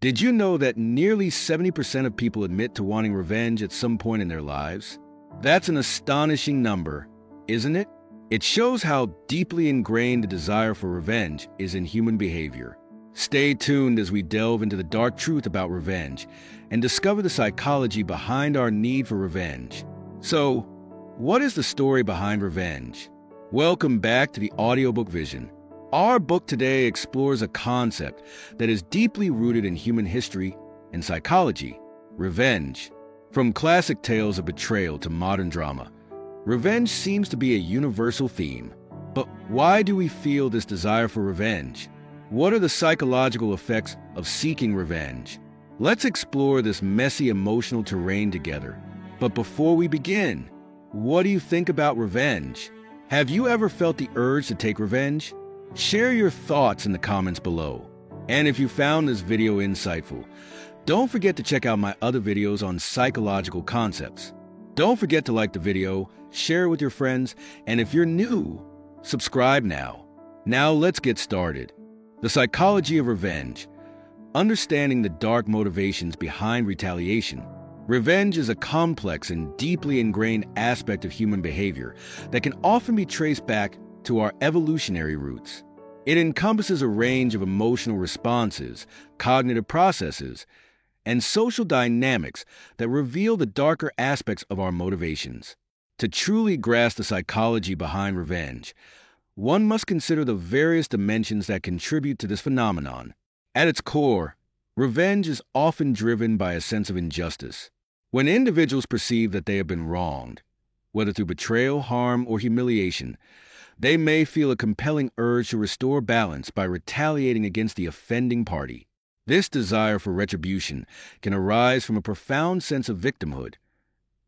Did you know that nearly 70% of people admit to wanting revenge at some point in their lives? That's an astonishing number, isn't it? It shows how deeply ingrained the desire for revenge is in human behavior. Stay tuned as we delve into the dark truth about revenge and discover the psychology behind our need for revenge. So, what is the story behind revenge? Welcome back to the Audiobook Vision. Our book today explores a concept that is deeply rooted in human history and psychology revenge. From classic tales of betrayal to modern drama, revenge seems to be a universal theme. But why do we feel this desire for revenge? What are the psychological effects of seeking revenge? Let's explore this messy emotional terrain together. But before we begin, what do you think about revenge? Have you ever felt the urge to take revenge? Share your thoughts in the comments below. And if you found this video insightful, don't forget to check out my other videos on psychological concepts. Don't forget to like the video, share it with your friends, and if you're new, subscribe now. Now let's get started. The Psychology of Revenge Understanding the dark motivations behind retaliation. Revenge is a complex and deeply ingrained aspect of human behavior that can often be traced back to our evolutionary roots. It encompasses a range of emotional responses, cognitive processes, and social dynamics that reveal the darker aspects of our motivations. To truly grasp the psychology behind revenge, one must consider the various dimensions that contribute to this phenomenon. At its core, revenge is often driven by a sense of injustice. When individuals perceive that they have been wronged, whether through betrayal, harm, or humiliation, they may feel a compelling urge to restore balance by retaliating against the offending party. This desire for retribution can arise from a profound sense of victimhood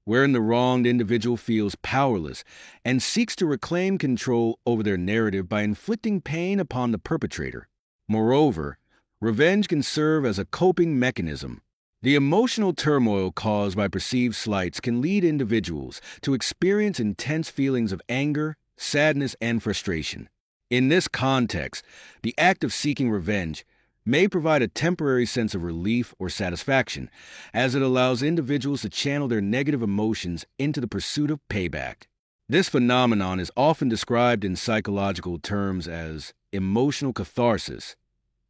wherein the wronged individual feels powerless and seeks to reclaim control over their narrative by inflicting pain upon the perpetrator. Moreover, revenge can serve as a coping mechanism. The emotional turmoil caused by perceived slights can lead individuals to experience intense feelings of anger, sadness, and frustration. In this context, the act of seeking revenge may provide a temporary sense of relief or satisfaction, as it allows individuals to channel their negative emotions into the pursuit of payback. This phenomenon is often described in psychological terms as emotional catharsis,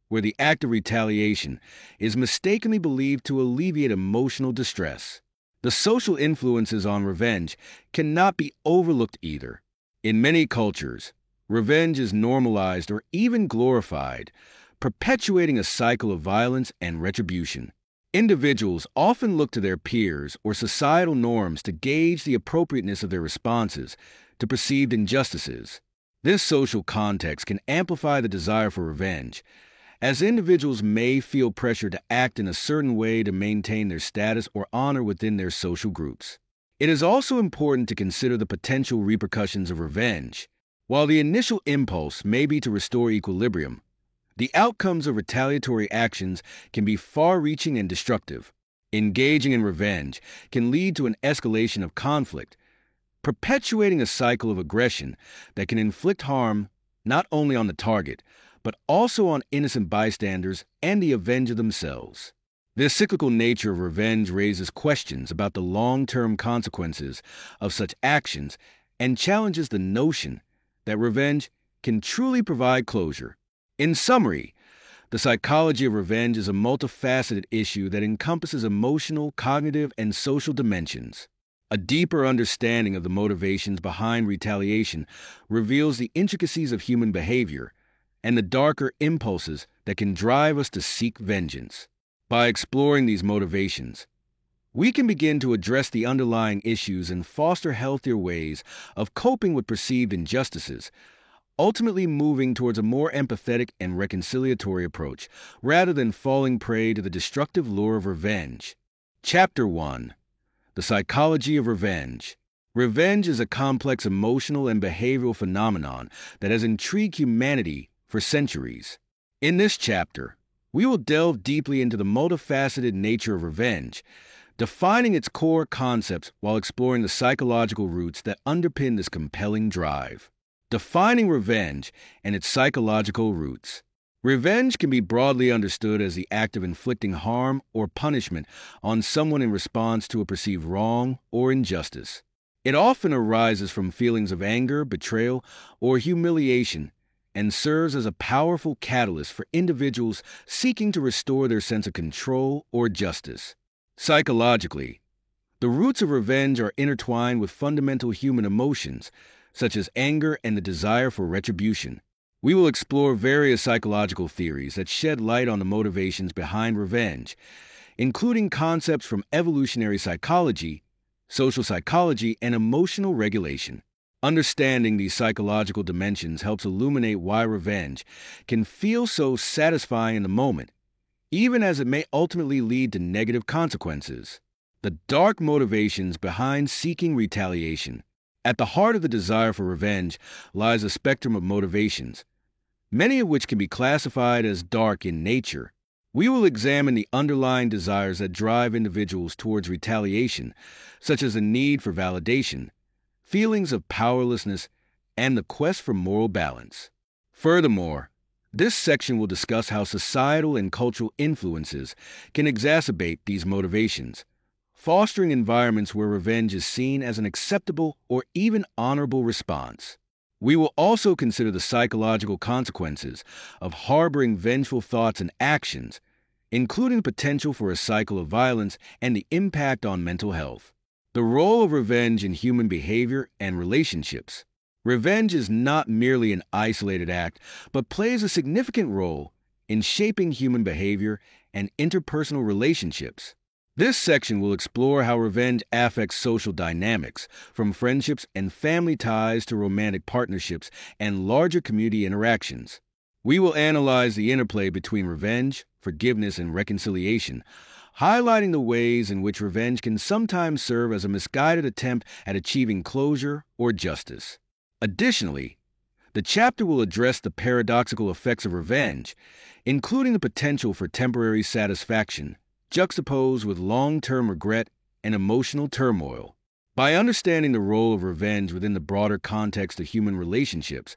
where the act of retaliation is mistakenly believed to alleviate emotional distress. The social influences on revenge cannot be overlooked either. In many cultures, revenge is normalized or even glorified, perpetuating a cycle of violence and retribution. Individuals often look to their peers or societal norms to gauge the appropriateness of their responses to perceived injustices. This social context can amplify the desire for revenge, as individuals may feel pressure to act in a certain way to maintain their status or honor within their social groups. It is also important to consider the potential repercussions of revenge. While the initial impulse may be to restore equilibrium, the outcomes of retaliatory actions can be far reaching and destructive. Engaging in revenge can lead to an escalation of conflict, perpetuating a cycle of aggression that can inflict harm not only on the target, but also on innocent bystanders and the avenger themselves. This cyclical nature of revenge raises questions about the long term consequences of such actions and challenges the notion that revenge can truly provide closure. In summary, the psychology of revenge is a multifaceted issue that encompasses emotional, cognitive, and social dimensions. A deeper understanding of the motivations behind retaliation reveals the intricacies of human behavior and the darker impulses that can drive us to seek vengeance. By exploring these motivations, we can begin to address the underlying issues and foster healthier ways of coping with perceived injustices ultimately moving towards a more empathetic and reconciliatory approach rather than falling prey to the destructive lure of revenge. Chapter 1 The Psychology of Revenge. Revenge is a complex emotional and behavioral phenomenon that has intrigued humanity for centuries. In this chapter, we will delve deeply into the multifaceted nature of revenge, defining its core concepts while exploring the psychological roots that underpin this compelling drive. Defining revenge and its psychological roots. Revenge can be broadly understood as the act of inflicting harm or punishment on someone in response to a perceived wrong or injustice. It often arises from feelings of anger, betrayal, or humiliation and serves as a powerful catalyst for individuals seeking to restore their sense of control or justice. Psychologically, the roots of revenge are intertwined with fundamental human emotions, such as anger and the desire for retribution. We will explore various psychological theories that shed light on the motivations behind revenge, including concepts from evolutionary psychology, social psychology, and emotional regulation. Understanding these psychological dimensions helps illuminate why revenge can feel so satisfying in the moment, even as it may ultimately lead to negative consequences. The dark motivations behind seeking retaliation. At the heart of the desire for revenge lies a spectrum of motivations, many of which can be classified as dark in nature. We will examine the underlying desires that drive individuals towards retaliation, such as a need for validation feelings of powerlessness, and the quest for moral balance. Furthermore, this section will discuss how societal and cultural influences can exacerbate these motivations, fostering environments where revenge is seen as an acceptable or even honorable response. We will also consider the psychological consequences of harboring vengeful thoughts and actions, including the potential for a cycle of violence and the impact on mental health. The role of revenge in human behavior and relationships. Revenge is not merely an isolated act, but plays a significant role in shaping human behavior and interpersonal relationships. This section will explore how revenge affects social dynamics, from friendships and family ties to romantic partnerships and larger community interactions. We will analyze the interplay between revenge, forgiveness, and reconciliation, highlighting the ways in which revenge can sometimes serve as a misguided attempt at achieving closure or justice. Additionally, the chapter will address the paradoxical effects of revenge, including the potential for temporary satisfaction, juxtaposed with long term regret and emotional turmoil. By understanding the role of revenge within the broader context of human relationships,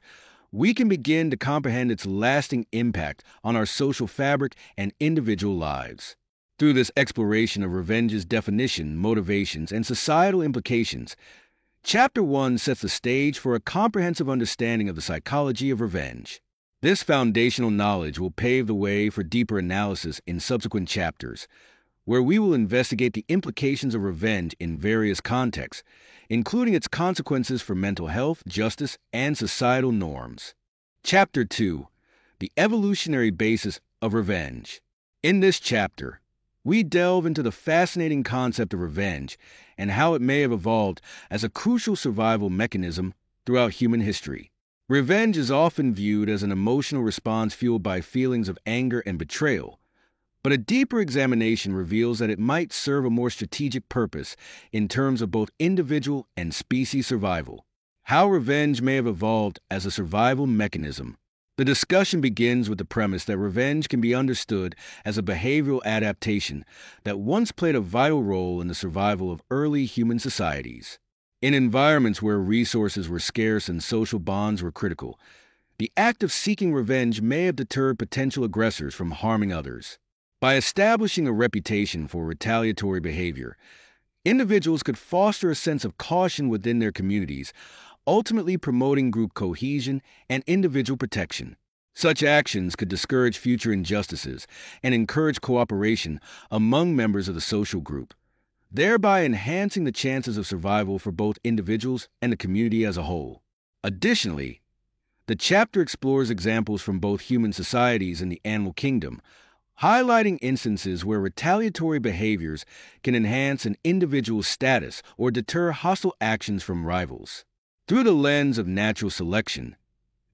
we can begin to comprehend its lasting impact on our social fabric and individual lives. Through this exploration of revenge's definition, motivations, and societal implications, Chapter 1 sets the stage for a comprehensive understanding of the psychology of revenge. This foundational knowledge will pave the way for deeper analysis in subsequent chapters, where we will investigate the implications of revenge in various contexts, including its consequences for mental health, justice, and societal norms. Chapter 2 The Evolutionary Basis of Revenge. In this chapter, we delve into the fascinating concept of revenge and how it may have evolved as a crucial survival mechanism throughout human history. Revenge is often viewed as an emotional response fueled by feelings of anger and betrayal, but a deeper examination reveals that it might serve a more strategic purpose in terms of both individual and species survival. How revenge may have evolved as a survival mechanism the discussion begins with the premise that revenge can be understood as a behavioral adaptation that once played a vital role in the survival of early human societies. In environments where resources were scarce and social bonds were critical, the act of seeking revenge may have deterred potential aggressors from harming others. By establishing a reputation for retaliatory behavior, individuals could foster a sense of caution within their communities ultimately promoting group cohesion and individual protection. Such actions could discourage future injustices and encourage cooperation among members of the social group, thereby enhancing the chances of survival for both individuals and the community as a whole. Additionally, the chapter explores examples from both human societies and the animal kingdom, highlighting instances where retaliatory behaviors can enhance an individual's status or deter hostile actions from rivals. Through the lens of natural selection,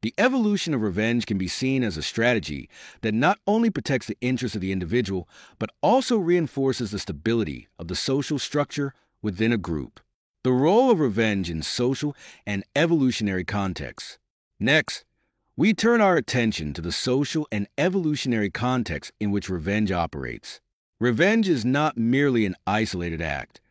the evolution of revenge can be seen as a strategy that not only protects the interests of the individual, but also reinforces the stability of the social structure within a group. The role of revenge in social and evolutionary contexts. Next, we turn our attention to the social and evolutionary context in which revenge operates. Revenge is not merely an isolated act.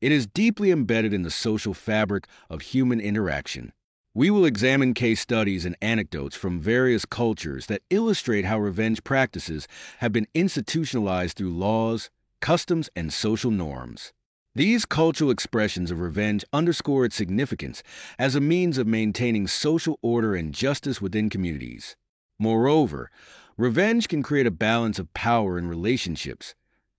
It is deeply embedded in the social fabric of human interaction. We will examine case studies and anecdotes from various cultures that illustrate how revenge practices have been institutionalized through laws, customs, and social norms. These cultural expressions of revenge underscore its significance as a means of maintaining social order and justice within communities. Moreover, revenge can create a balance of power in relationships,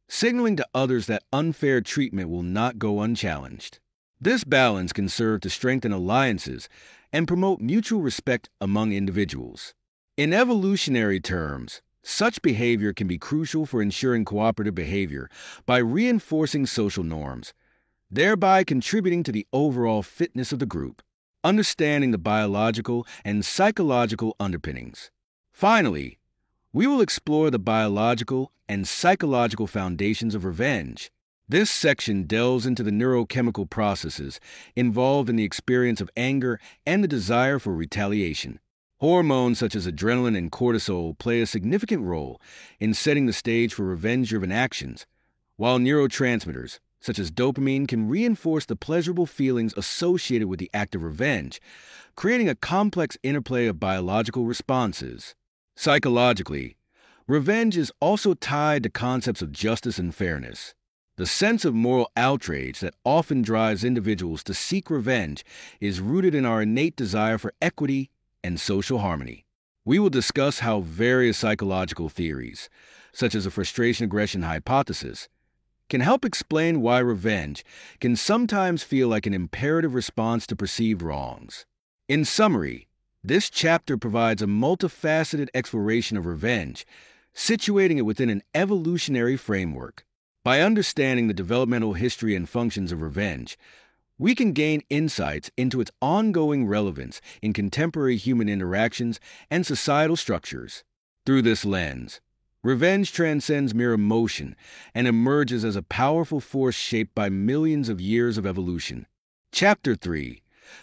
signaling to others that unfair treatment will not go unchallenged. This balance can serve to strengthen alliances and promote mutual respect among individuals. In evolutionary terms, such behavior can be crucial for ensuring cooperative behavior by reinforcing social norms, thereby contributing to the overall fitness of the group, understanding the biological and psychological underpinnings. Finally, we will explore the biological and psychological foundations of revenge. This section delves into the neurochemical processes involved in the experience of anger and the desire for retaliation. Hormones such as adrenaline and cortisol play a significant role in setting the stage for revenge driven actions, while neurotransmitters such as dopamine can reinforce the pleasurable feelings associated with the act of revenge, creating a complex interplay of biological responses. Psychologically, revenge is also tied to concepts of justice and fairness. The sense of moral outrage that often drives individuals to seek revenge is rooted in our innate desire for equity and social harmony. We will discuss how various psychological theories, such as the frustration aggression hypothesis, can help explain why revenge can sometimes feel like an imperative response to perceived wrongs. In summary, this chapter provides a multifaceted exploration of revenge, situating it within an evolutionary framework. By understanding the developmental history and functions of revenge, we can gain insights into its ongoing relevance in contemporary human interactions and societal structures. Through this lens, revenge transcends mere emotion and emerges as a powerful force shaped by millions of years of evolution. Chapter 3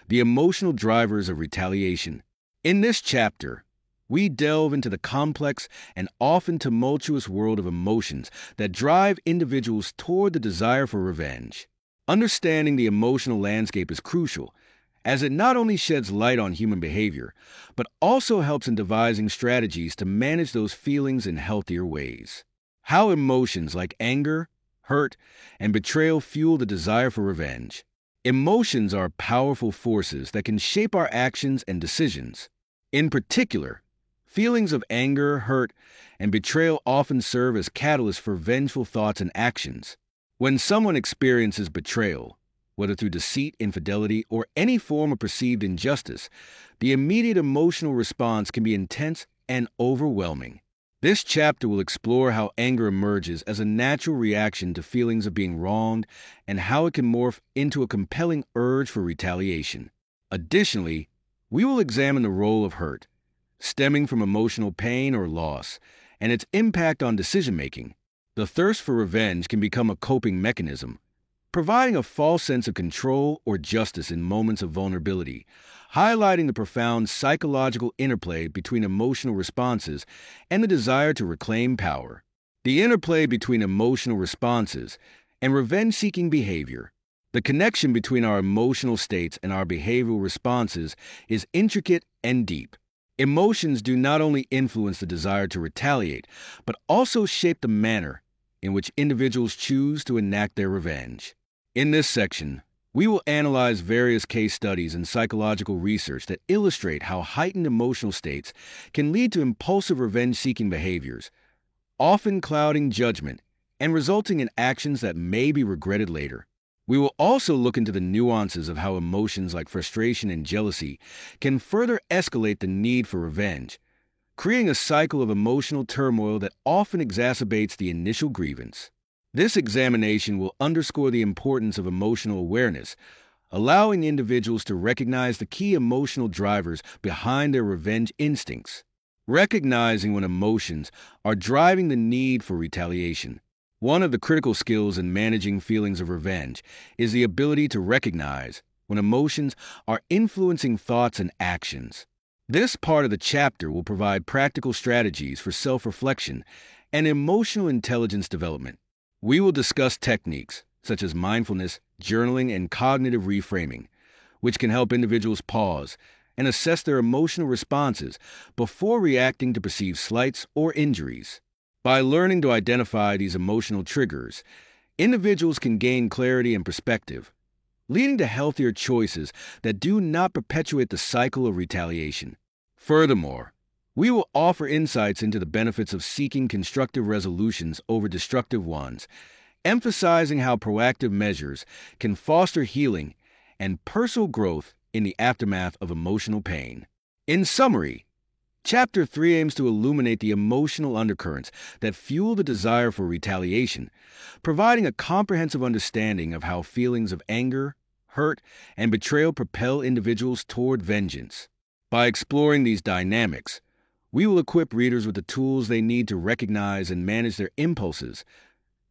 The Emotional Drivers of Retaliation. In this chapter, we delve into the complex and often tumultuous world of emotions that drive individuals toward the desire for revenge. Understanding the emotional landscape is crucial, as it not only sheds light on human behavior, but also helps in devising strategies to manage those feelings in healthier ways. How emotions like anger, hurt, and betrayal fuel the desire for revenge. Emotions are powerful forces that can shape our actions and decisions. In particular, feelings of anger, hurt, and betrayal often serve as catalysts for vengeful thoughts and actions. When someone experiences betrayal, whether through deceit, infidelity, or any form of perceived injustice, the immediate emotional response can be intense and overwhelming. This chapter will explore how anger emerges as a natural reaction to feelings of being wronged and how it can morph into a compelling urge for retaliation. Additionally, we will examine the role of hurt, stemming from emotional pain or loss, and its impact on decision making. The thirst for revenge can become a coping mechanism, providing a false sense of control or justice in moments of vulnerability, highlighting the profound psychological interplay between emotional responses and the desire to reclaim power. The interplay between emotional responses and revenge seeking behavior. The connection between our emotional states and our behavioral responses is intricate and deep. Emotions do not only influence the desire to retaliate, but also shape the manner in which individuals choose to enact their revenge. In this section, we will analyze various case studies and psychological research that illustrate how heightened emotional states can lead to impulsive revenge seeking behaviors, often clouding judgment and resulting in actions that may be regretted later. We will also look into the nuances of how emotions like frustration and jealousy can further escalate the need for revenge creating a cycle of emotional turmoil that often exacerbates the initial grievance. This examination will underscore the importance of emotional awareness, allowing individuals to recognize the key emotional drivers behind their revenge instincts. Recognizing when emotions are driving the need for retaliation. One of the critical skills in managing feelings of revenge is the ability to recognize when emotions are influencing thoughts and actions. This part of the chapter will provide practical strategies for self reflection and emotional intelligence development. We will discuss techniques such as mindfulness, journaling, and cognitive reframing, which can help individuals pause and assess their emotional responses before reacting to perceived slights or injuries. By learning to identify these emotional triggers, individuals can gain clarity and perspective, leading to healthier choices that do not perpetuate the cycle of retaliation. Furthermore, we will offer insights into the benefits of seeking constructive resolutions over destructive ones, emphasizing how proactive measures can foster healing and personal growth in the aftermath of emotional pain. In summary, Chapter 3 aims to illuminate the emotional undercurrents that fuel the desire for retaliation, providing a comprehensive understanding of how feelings of anger, hurt, and betrayal propel individuals toward vengeance. By exploring these dynamics, we will equip readers with the tools they need to recognize and manage their impulses,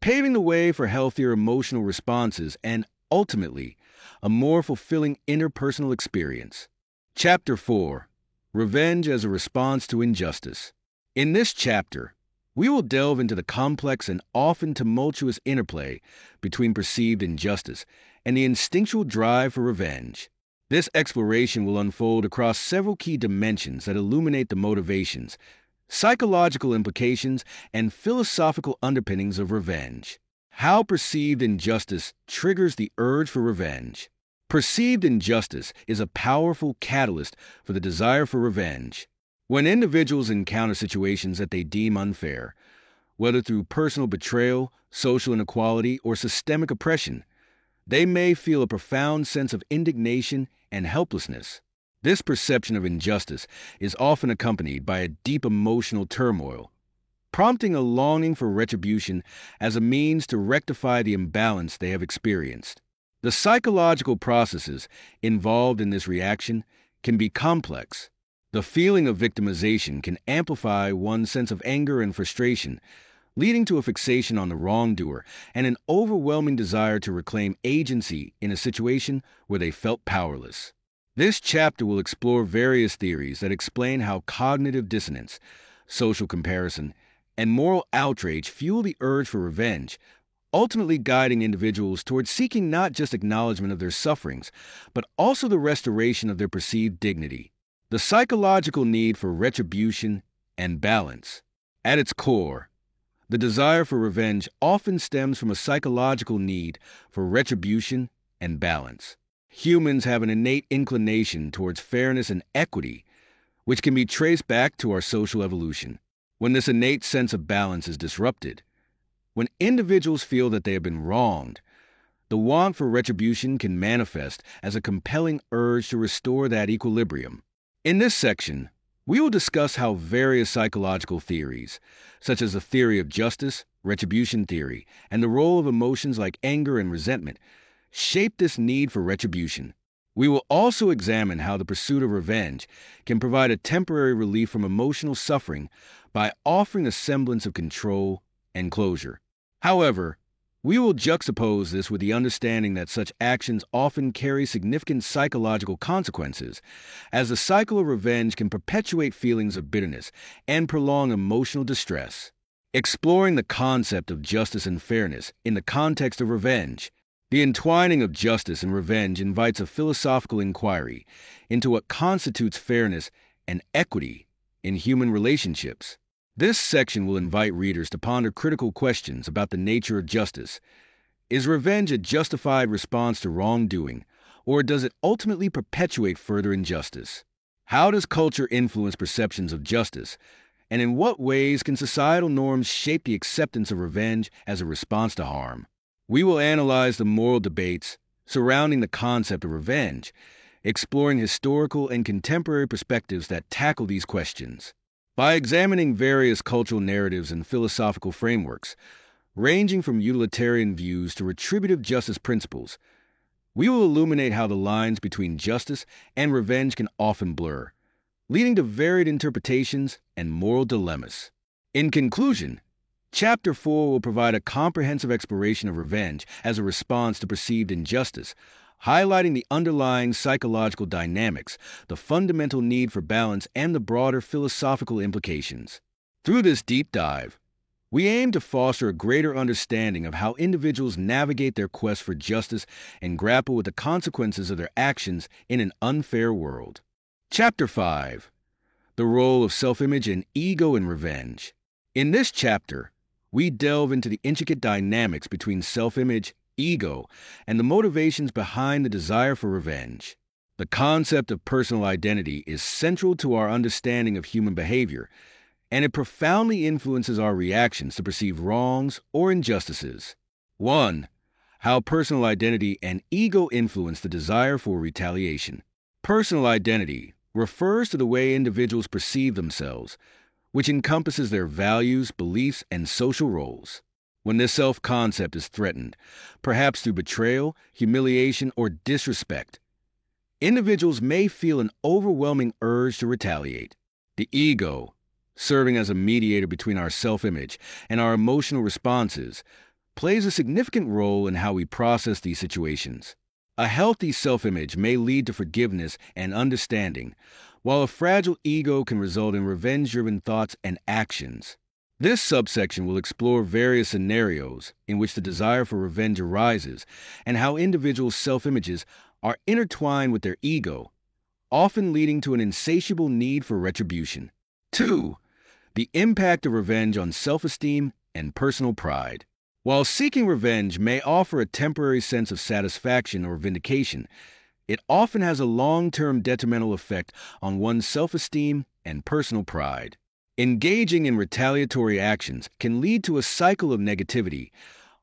paving the way for healthier emotional responses and, ultimately, a more fulfilling interpersonal experience. Chapter 4 Revenge as a Response to Injustice. In this chapter, we will delve into the complex and often tumultuous interplay between perceived injustice and the instinctual drive for revenge. This exploration will unfold across several key dimensions that illuminate the motivations, psychological implications, and philosophical underpinnings of revenge. How perceived injustice triggers the urge for revenge. Perceived injustice is a powerful catalyst for the desire for revenge. When individuals encounter situations that they deem unfair, whether through personal betrayal, social inequality, or systemic oppression, they may feel a profound sense of indignation and helplessness. This perception of injustice is often accompanied by a deep emotional turmoil, prompting a longing for retribution as a means to rectify the imbalance they have experienced. The psychological processes involved in this reaction can be complex. The feeling of victimization can amplify one's sense of anger and frustration, leading to a fixation on the wrongdoer and an overwhelming desire to reclaim agency in a situation where they felt powerless. This chapter will explore various theories that explain how cognitive dissonance, social comparison, and moral outrage fuel the urge for revenge ultimately guiding individuals towards seeking not just acknowledgement of their sufferings, but also the restoration of their perceived dignity. The psychological need for retribution and balance. At its core, the desire for revenge often stems from a psychological need for retribution and balance. Humans have an innate inclination towards fairness and equity, which can be traced back to our social evolution. When this innate sense of balance is disrupted, when individuals feel that they have been wronged, the want for retribution can manifest as a compelling urge to restore that equilibrium. In this section, we will discuss how various psychological theories, such as the theory of justice, retribution theory, and the role of emotions like anger and resentment, shape this need for retribution. We will also examine how the pursuit of revenge can provide a temporary relief from emotional suffering by offering a semblance of control and closure. However, we will juxtapose this with the understanding that such actions often carry significant psychological consequences, as the cycle of revenge can perpetuate feelings of bitterness and prolong emotional distress. Exploring the concept of justice and fairness in the context of revenge, the entwining of justice and revenge invites a philosophical inquiry into what constitutes fairness and equity in human relationships. This section will invite readers to ponder critical questions about the nature of justice. Is revenge a justified response to wrongdoing, or does it ultimately perpetuate further injustice? How does culture influence perceptions of justice, and in what ways can societal norms shape the acceptance of revenge as a response to harm? We will analyze the moral debates surrounding the concept of revenge, exploring historical and contemporary perspectives that tackle these questions. By examining various cultural narratives and philosophical frameworks, ranging from utilitarian views to retributive justice principles, we will illuminate how the lines between justice and revenge can often blur, leading to varied interpretations and moral dilemmas. In conclusion, Chapter 4 will provide a comprehensive exploration of revenge as a response to perceived injustice, highlighting the underlying psychological dynamics, the fundamental need for balance, and the broader philosophical implications. Through this deep dive, we aim to foster a greater understanding of how individuals navigate their quest for justice and grapple with the consequences of their actions in an unfair world. Chapter 5 The Role of Self Image and Ego in Revenge. In this chapter, we delve into the intricate dynamics between self image, ego, and the motivations behind the desire for revenge. The concept of personal identity is central to our understanding of human behavior, and it profoundly influences our reactions to perceived wrongs or injustices. 1. How personal identity and ego influence the desire for retaliation. Personal identity refers to the way individuals perceive themselves, which encompasses their values, beliefs, and social roles. When this self concept is threatened, perhaps through betrayal, humiliation, or disrespect, individuals may feel an overwhelming urge to retaliate. The ego, serving as a mediator between our self image and our emotional responses, plays a significant role in how we process these situations. A healthy self image may lead to forgiveness and understanding, while a fragile ego can result in revenge driven thoughts and actions. This subsection will explore various scenarios in which the desire for revenge arises and how individuals' self images are intertwined with their ego, often leading to an insatiable need for retribution. 2. The impact of revenge on self esteem and personal pride. While seeking revenge may offer a temporary sense of satisfaction or vindication, it often has a long term detrimental effect on one's self esteem and personal pride. Engaging in retaliatory actions can lead to a cycle of negativity,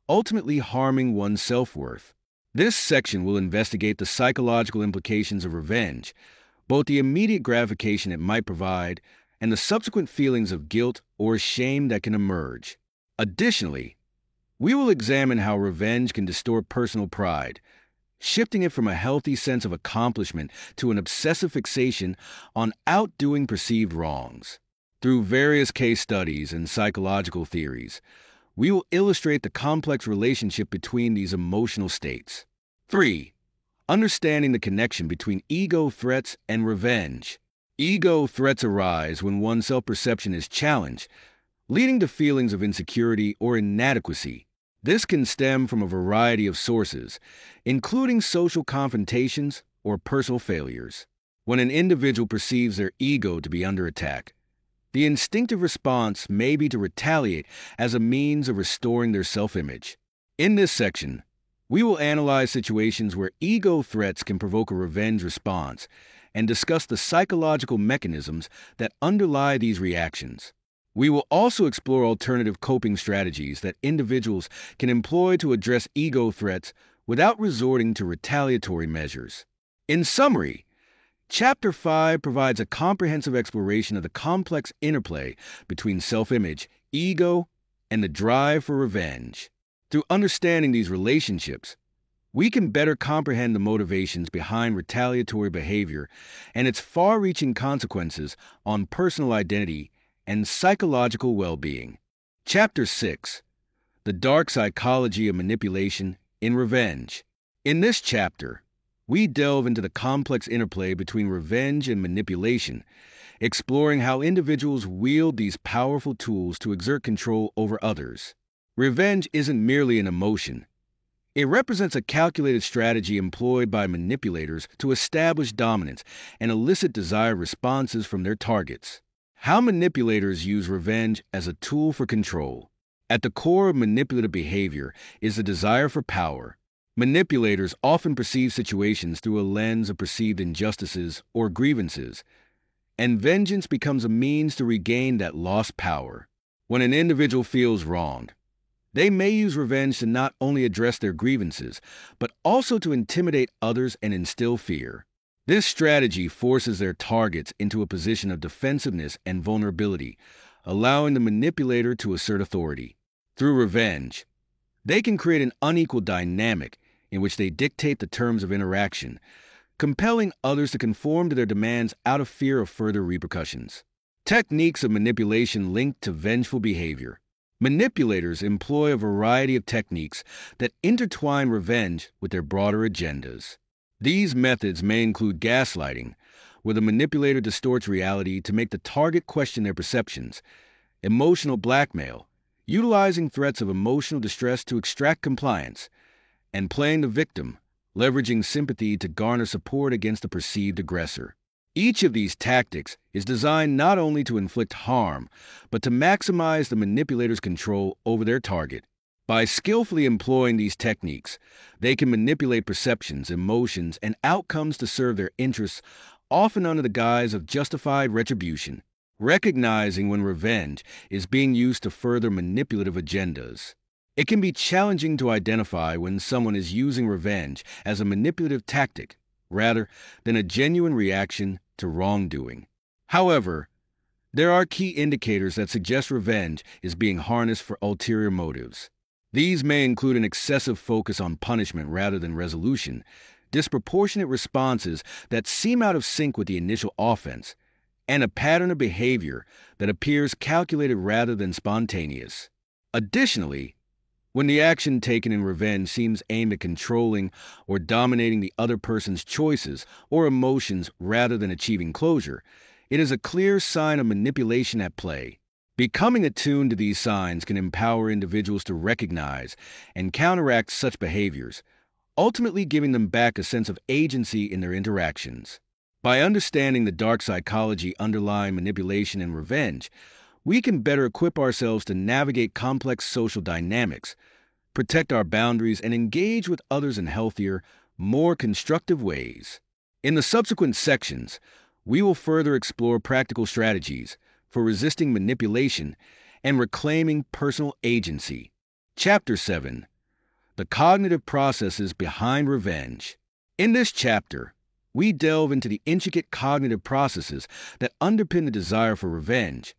ultimately harming one's self worth. This section will investigate the psychological implications of revenge, both the immediate gratification it might provide and the subsequent feelings of guilt or shame that can emerge. Additionally, we will examine how revenge can distort personal pride, shifting it from a healthy sense of accomplishment to an obsessive fixation on outdoing perceived wrongs. Through various case studies and psychological theories, we will illustrate the complex relationship between these emotional states. 3. Understanding the connection between ego threats and revenge. Ego threats arise when one's self perception is challenged, leading to feelings of insecurity or inadequacy. This can stem from a variety of sources, including social confrontations or personal failures. When an individual perceives their ego to be under attack, the instinctive response may be to retaliate as a means of restoring their self image. In this section, we will analyze situations where ego threats can provoke a revenge response and discuss the psychological mechanisms that underlie these reactions. We will also explore alternative coping strategies that individuals can employ to address ego threats without resorting to retaliatory measures. In summary, Chapter 5 provides a comprehensive exploration of the complex interplay between self image, ego, and the drive for revenge. Through understanding these relationships, we can better comprehend the motivations behind retaliatory behavior and its far reaching consequences on personal identity and psychological well being. Chapter 6 The Dark Psychology of Manipulation in Revenge. In this chapter, we delve into the complex interplay between revenge and manipulation, exploring how individuals wield these powerful tools to exert control over others. Revenge isn't merely an emotion. It represents a calculated strategy employed by manipulators to establish dominance and elicit desired responses from their targets. How manipulators use revenge as a tool for control. At the core of manipulative behavior is the desire for power, Manipulators often perceive situations through a lens of perceived injustices or grievances, and vengeance becomes a means to regain that lost power. When an individual feels wronged, they may use revenge to not only address their grievances, but also to intimidate others and instill fear. This strategy forces their targets into a position of defensiveness and vulnerability, allowing the manipulator to assert authority. Through revenge, they can create an unequal dynamic in which they dictate the terms of interaction, compelling others to conform to their demands out of fear of further repercussions. Techniques of manipulation linked to vengeful behavior. Manipulators employ a variety of techniques that intertwine revenge with their broader agendas. These methods may include gaslighting, where the manipulator distorts reality to make the target question their perceptions, emotional blackmail, utilizing threats of emotional distress to extract compliance, and playing the victim, leveraging sympathy to garner support against the perceived aggressor. Each of these tactics is designed not only to inflict harm, but to maximize the manipulator's control over their target. By skillfully employing these techniques, they can manipulate perceptions, emotions, and outcomes to serve their interests, often under the guise of justified retribution, recognizing when revenge is being used to further manipulative agendas. It can be challenging to identify when someone is using revenge as a manipulative tactic rather than a genuine reaction to wrongdoing. However, there are key indicators that suggest revenge is being harnessed for ulterior motives. These may include an excessive focus on punishment rather than resolution, disproportionate responses that seem out of sync with the initial offense, and a pattern of behavior that appears calculated rather than spontaneous. Additionally, when the action taken in revenge seems aimed at controlling or dominating the other person's choices or emotions rather than achieving closure, it is a clear sign of manipulation at play. Becoming attuned to these signs can empower individuals to recognize and counteract such behaviors, ultimately giving them back a sense of agency in their interactions. By understanding the dark psychology underlying manipulation and revenge, we can better equip ourselves to navigate complex social dynamics, protect our boundaries, and engage with others in healthier, more constructive ways. In the subsequent sections, we will further explore practical strategies for resisting manipulation and reclaiming personal agency. Chapter 7 The Cognitive Processes Behind Revenge. In this chapter, we delve into the intricate cognitive processes that underpin the desire for revenge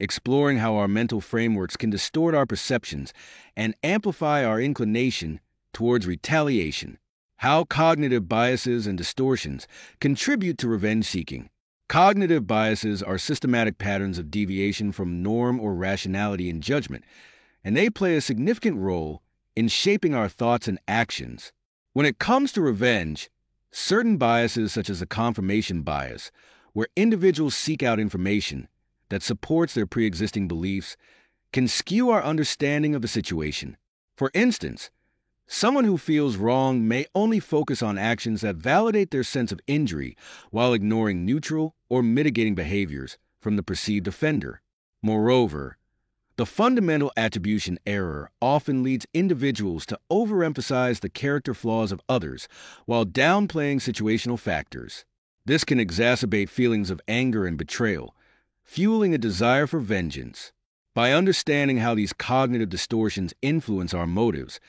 exploring how our mental frameworks can distort our perceptions and amplify our inclination towards retaliation, how cognitive biases and distortions contribute to revenge seeking. Cognitive biases are systematic patterns of deviation from norm or rationality in judgment, and they play a significant role in shaping our thoughts and actions. When it comes to revenge, certain biases, such as the confirmation bias, where individuals seek out information, that supports their pre existing beliefs can skew our understanding of the situation. For instance, someone who feels wrong may only focus on actions that validate their sense of injury while ignoring neutral or mitigating behaviors from the perceived offender. Moreover, the fundamental attribution error often leads individuals to overemphasize the character flaws of others while downplaying situational factors. This can exacerbate feelings of anger and betrayal, fueling a desire for vengeance. By understanding how these cognitive distortions influence our motives,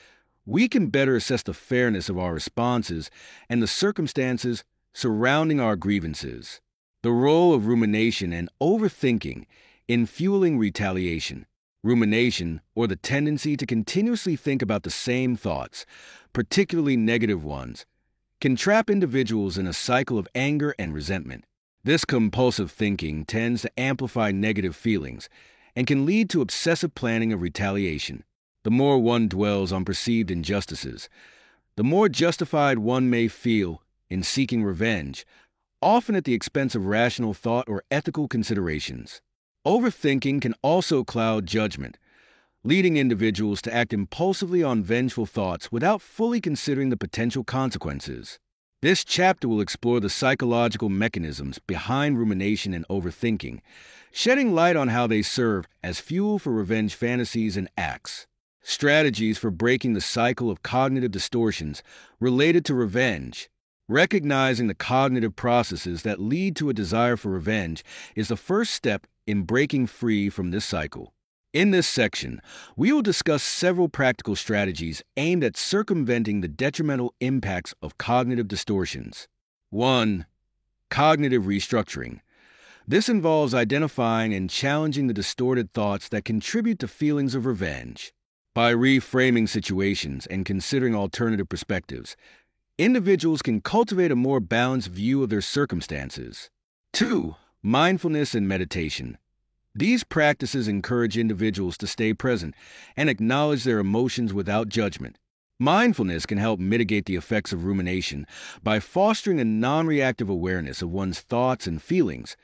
we can better assess the fairness of our responses and the circumstances surrounding our grievances. The role of rumination and overthinking in fueling retaliation. Rumination, or the tendency to continuously think about the same thoughts, particularly negative ones, can trap individuals in a cycle of anger and resentment. This compulsive thinking tends to amplify negative feelings and can lead to obsessive planning of retaliation. The more one dwells on perceived injustices, the more justified one may feel in seeking revenge, often at the expense of rational thought or ethical considerations. Overthinking can also cloud judgment, leading individuals to act impulsively on vengeful thoughts without fully considering the potential consequences. This chapter will explore the psychological mechanisms behind rumination and overthinking, shedding light on how they serve as fuel for revenge fantasies and acts. Strategies for breaking the cycle of cognitive distortions related to revenge. Recognizing the cognitive processes that lead to a desire for revenge is the first step in breaking free from this cycle. In this section, we will discuss several practical strategies aimed at circumventing the detrimental impacts of cognitive distortions. 1. Cognitive restructuring. This involves identifying and challenging the distorted thoughts that contribute to feelings of revenge. By reframing situations and considering alternative perspectives, individuals can cultivate a more balanced view of their circumstances. 2. Mindfulness and meditation. These practices encourage individuals to stay present and acknowledge their emotions without judgment. Mindfulness can help mitigate the effects of rumination by fostering a non reactive awareness of one's thoughts and feelings,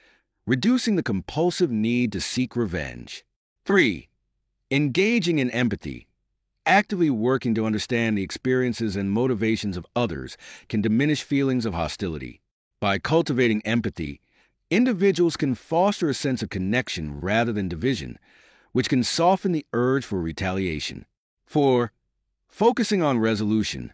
reducing the compulsive need to seek revenge. 3. Engaging in empathy. Actively working to understand the experiences and motivations of others can diminish feelings of hostility. By cultivating empathy, individuals can foster a sense of connection rather than division, which can soften the urge for retaliation. 4. Focusing on resolution.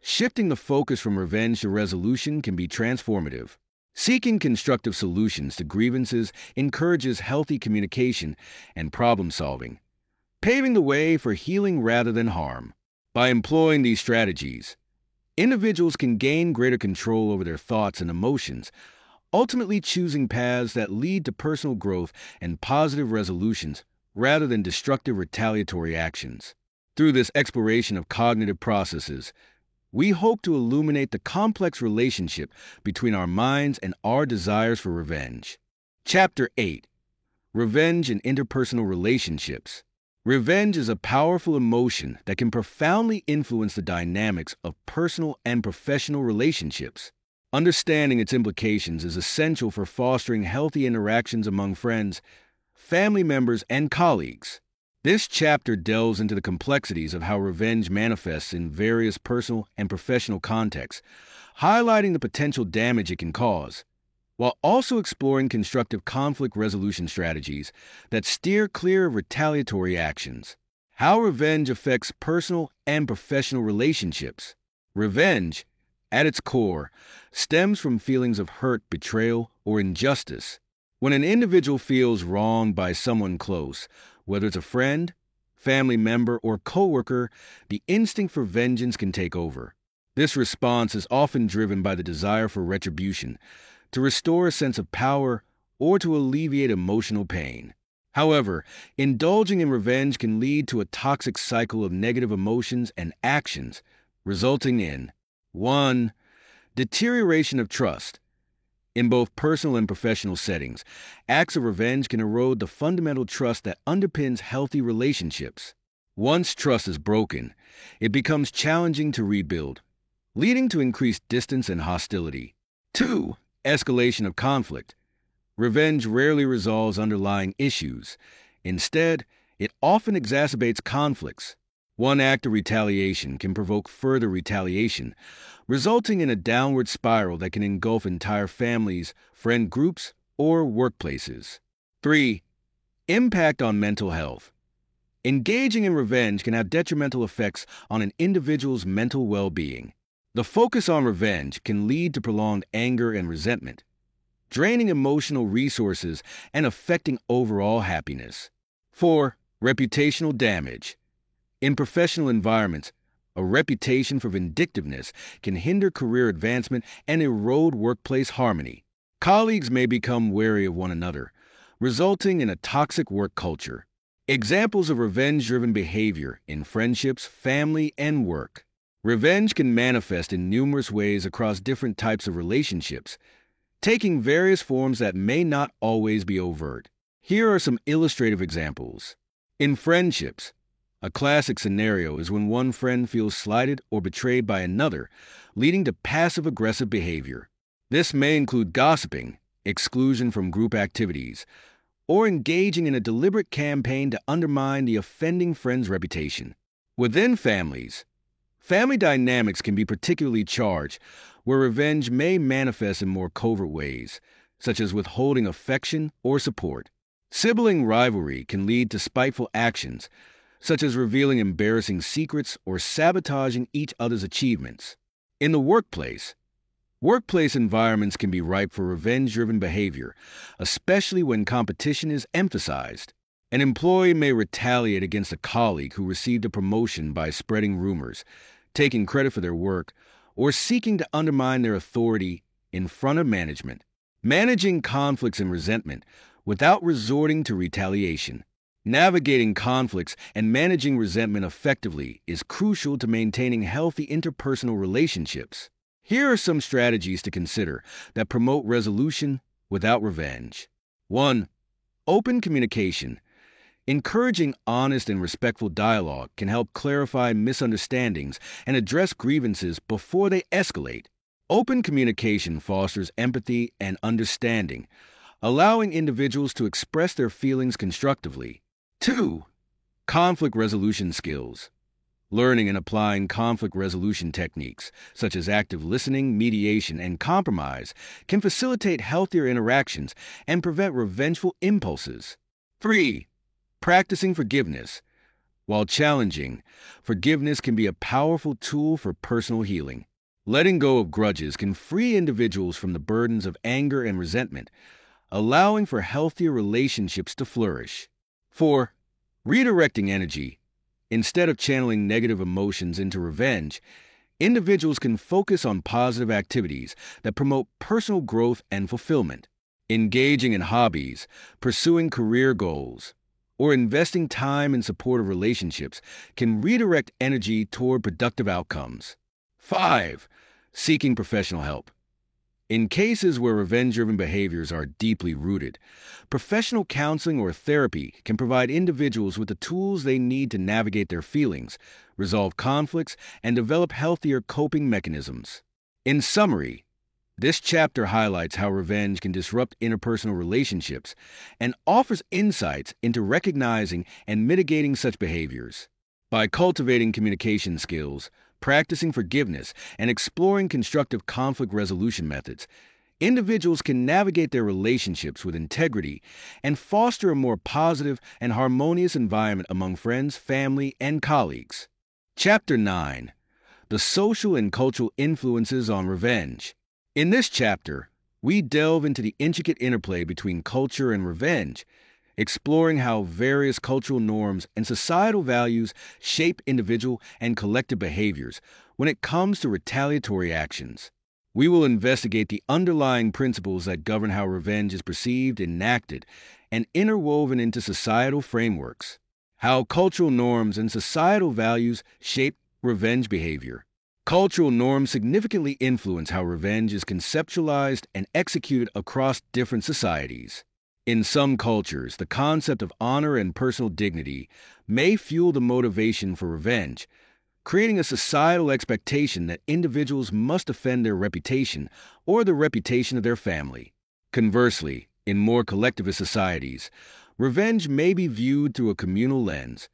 Shifting the focus from revenge to resolution can be transformative. Seeking constructive solutions to grievances encourages healthy communication and problem solving, paving the way for healing rather than harm. By employing these strategies, individuals can gain greater control over their thoughts and emotions, ultimately choosing paths that lead to personal growth and positive resolutions rather than destructive retaliatory actions. Through this exploration of cognitive processes, we hope to illuminate the complex relationship between our minds and our desires for revenge. Chapter 8 Revenge and Interpersonal Relationships. Revenge is a powerful emotion that can profoundly influence the dynamics of personal and professional relationships. Understanding its implications is essential for fostering healthy interactions among friends, family members, and colleagues. This chapter delves into the complexities of how revenge manifests in various personal and professional contexts, highlighting the potential damage it can cause, while also exploring constructive conflict resolution strategies that steer clear of retaliatory actions. How revenge affects personal and professional relationships. Revenge, at its core, stems from feelings of hurt, betrayal, or injustice. When an individual feels wronged by someone close, whether it's a friend, family member, or coworker, the instinct for vengeance can take over. This response is often driven by the desire for retribution, to restore a sense of power, or to alleviate emotional pain. However, indulging in revenge can lead to a toxic cycle of negative emotions and actions, resulting in 1. Deterioration of trust. In both personal and professional settings, acts of revenge can erode the fundamental trust that underpins healthy relationships. Once trust is broken, it becomes challenging to rebuild, leading to increased distance and hostility. 2. Escalation of conflict. Revenge rarely resolves underlying issues. Instead, it often exacerbates conflicts. One act of retaliation can provoke further retaliation, resulting in a downward spiral that can engulf entire families, friend groups, or workplaces. 3. Impact on mental health. Engaging in revenge can have detrimental effects on an individual's mental well being. The focus on revenge can lead to prolonged anger and resentment, draining emotional resources and affecting overall happiness. 4. Reputational damage. In professional environments, a reputation for vindictiveness can hinder career advancement and erode workplace harmony. Colleagues may become wary of one another, resulting in a toxic work culture. Examples of revenge driven behavior in friendships, family, and work. Revenge can manifest in numerous ways across different types of relationships, taking various forms that may not always be overt. Here are some illustrative examples. In friendships, a classic scenario is when one friend feels slighted or betrayed by another, leading to passive aggressive behavior. This may include gossiping, exclusion from group activities, or engaging in a deliberate campaign to undermine the offending friend's reputation. Within families, family dynamics can be particularly charged, where revenge may manifest in more covert ways, such as withholding affection or support. Sibling rivalry can lead to spiteful actions such as revealing embarrassing secrets or sabotaging each other's achievements. In the workplace, workplace environments can be ripe for revenge driven behavior, especially when competition is emphasized. An employee may retaliate against a colleague who received a promotion by spreading rumors, taking credit for their work, or seeking to undermine their authority in front of management. Managing conflicts and resentment without resorting to retaliation Navigating conflicts and managing resentment effectively is crucial to maintaining healthy interpersonal relationships. Here are some strategies to consider that promote resolution without revenge. 1. Open communication. Encouraging honest and respectful dialogue can help clarify misunderstandings and address grievances before they escalate. Open communication fosters empathy and understanding, allowing individuals to express their feelings constructively. Two, conflict resolution skills. Learning and applying conflict resolution techniques, such as active listening, mediation, and compromise, can facilitate healthier interactions and prevent revengeful impulses. 3. Practicing forgiveness. While challenging, forgiveness can be a powerful tool for personal healing. Letting go of grudges can free individuals from the burdens of anger and resentment, allowing for healthier relationships to flourish. 4. Redirecting energy. Instead of channeling negative emotions into revenge, individuals can focus on positive activities that promote personal growth and fulfillment. Engaging in hobbies, pursuing career goals, or investing time in supportive relationships can redirect energy toward productive outcomes. 5. Seeking professional help. In cases where revenge driven behaviors are deeply rooted, professional counseling or therapy can provide individuals with the tools they need to navigate their feelings, resolve conflicts, and develop healthier coping mechanisms. In summary, this chapter highlights how revenge can disrupt interpersonal relationships and offers insights into recognizing and mitigating such behaviors. By cultivating communication skills, practicing forgiveness, and exploring constructive conflict resolution methods, individuals can navigate their relationships with integrity and foster a more positive and harmonious environment among friends, family, and colleagues. Chapter 9 The Social and Cultural Influences on Revenge. In this chapter, we delve into the intricate interplay between culture and revenge exploring how various cultural norms and societal values shape individual and collective behaviors when it comes to retaliatory actions. We will investigate the underlying principles that govern how revenge is perceived, enacted, and interwoven into societal frameworks, how cultural norms and societal values shape revenge behavior. Cultural norms significantly influence how revenge is conceptualized and executed across different societies. In some cultures, the concept of honor and personal dignity may fuel the motivation for revenge, creating a societal expectation that individuals must defend their reputation or the reputation of their family. Conversely, in more collectivist societies, revenge may be viewed through a communal lens,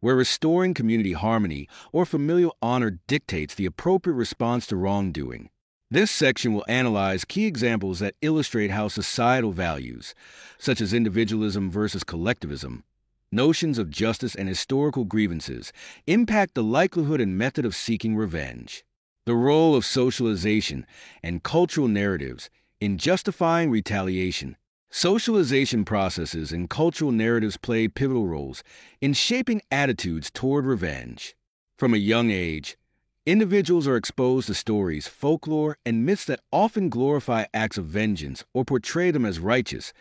where restoring community harmony or familial honor dictates the appropriate response to wrongdoing. This section will analyze key examples that illustrate how societal values, such as individualism versus collectivism, notions of justice and historical grievances, impact the likelihood and method of seeking revenge. The role of socialization and cultural narratives in justifying retaliation. Socialization processes and cultural narratives play pivotal roles in shaping attitudes toward revenge. From a young age, Individuals are exposed to stories, folklore, and myths that often glorify acts of vengeance or portray them as righteous,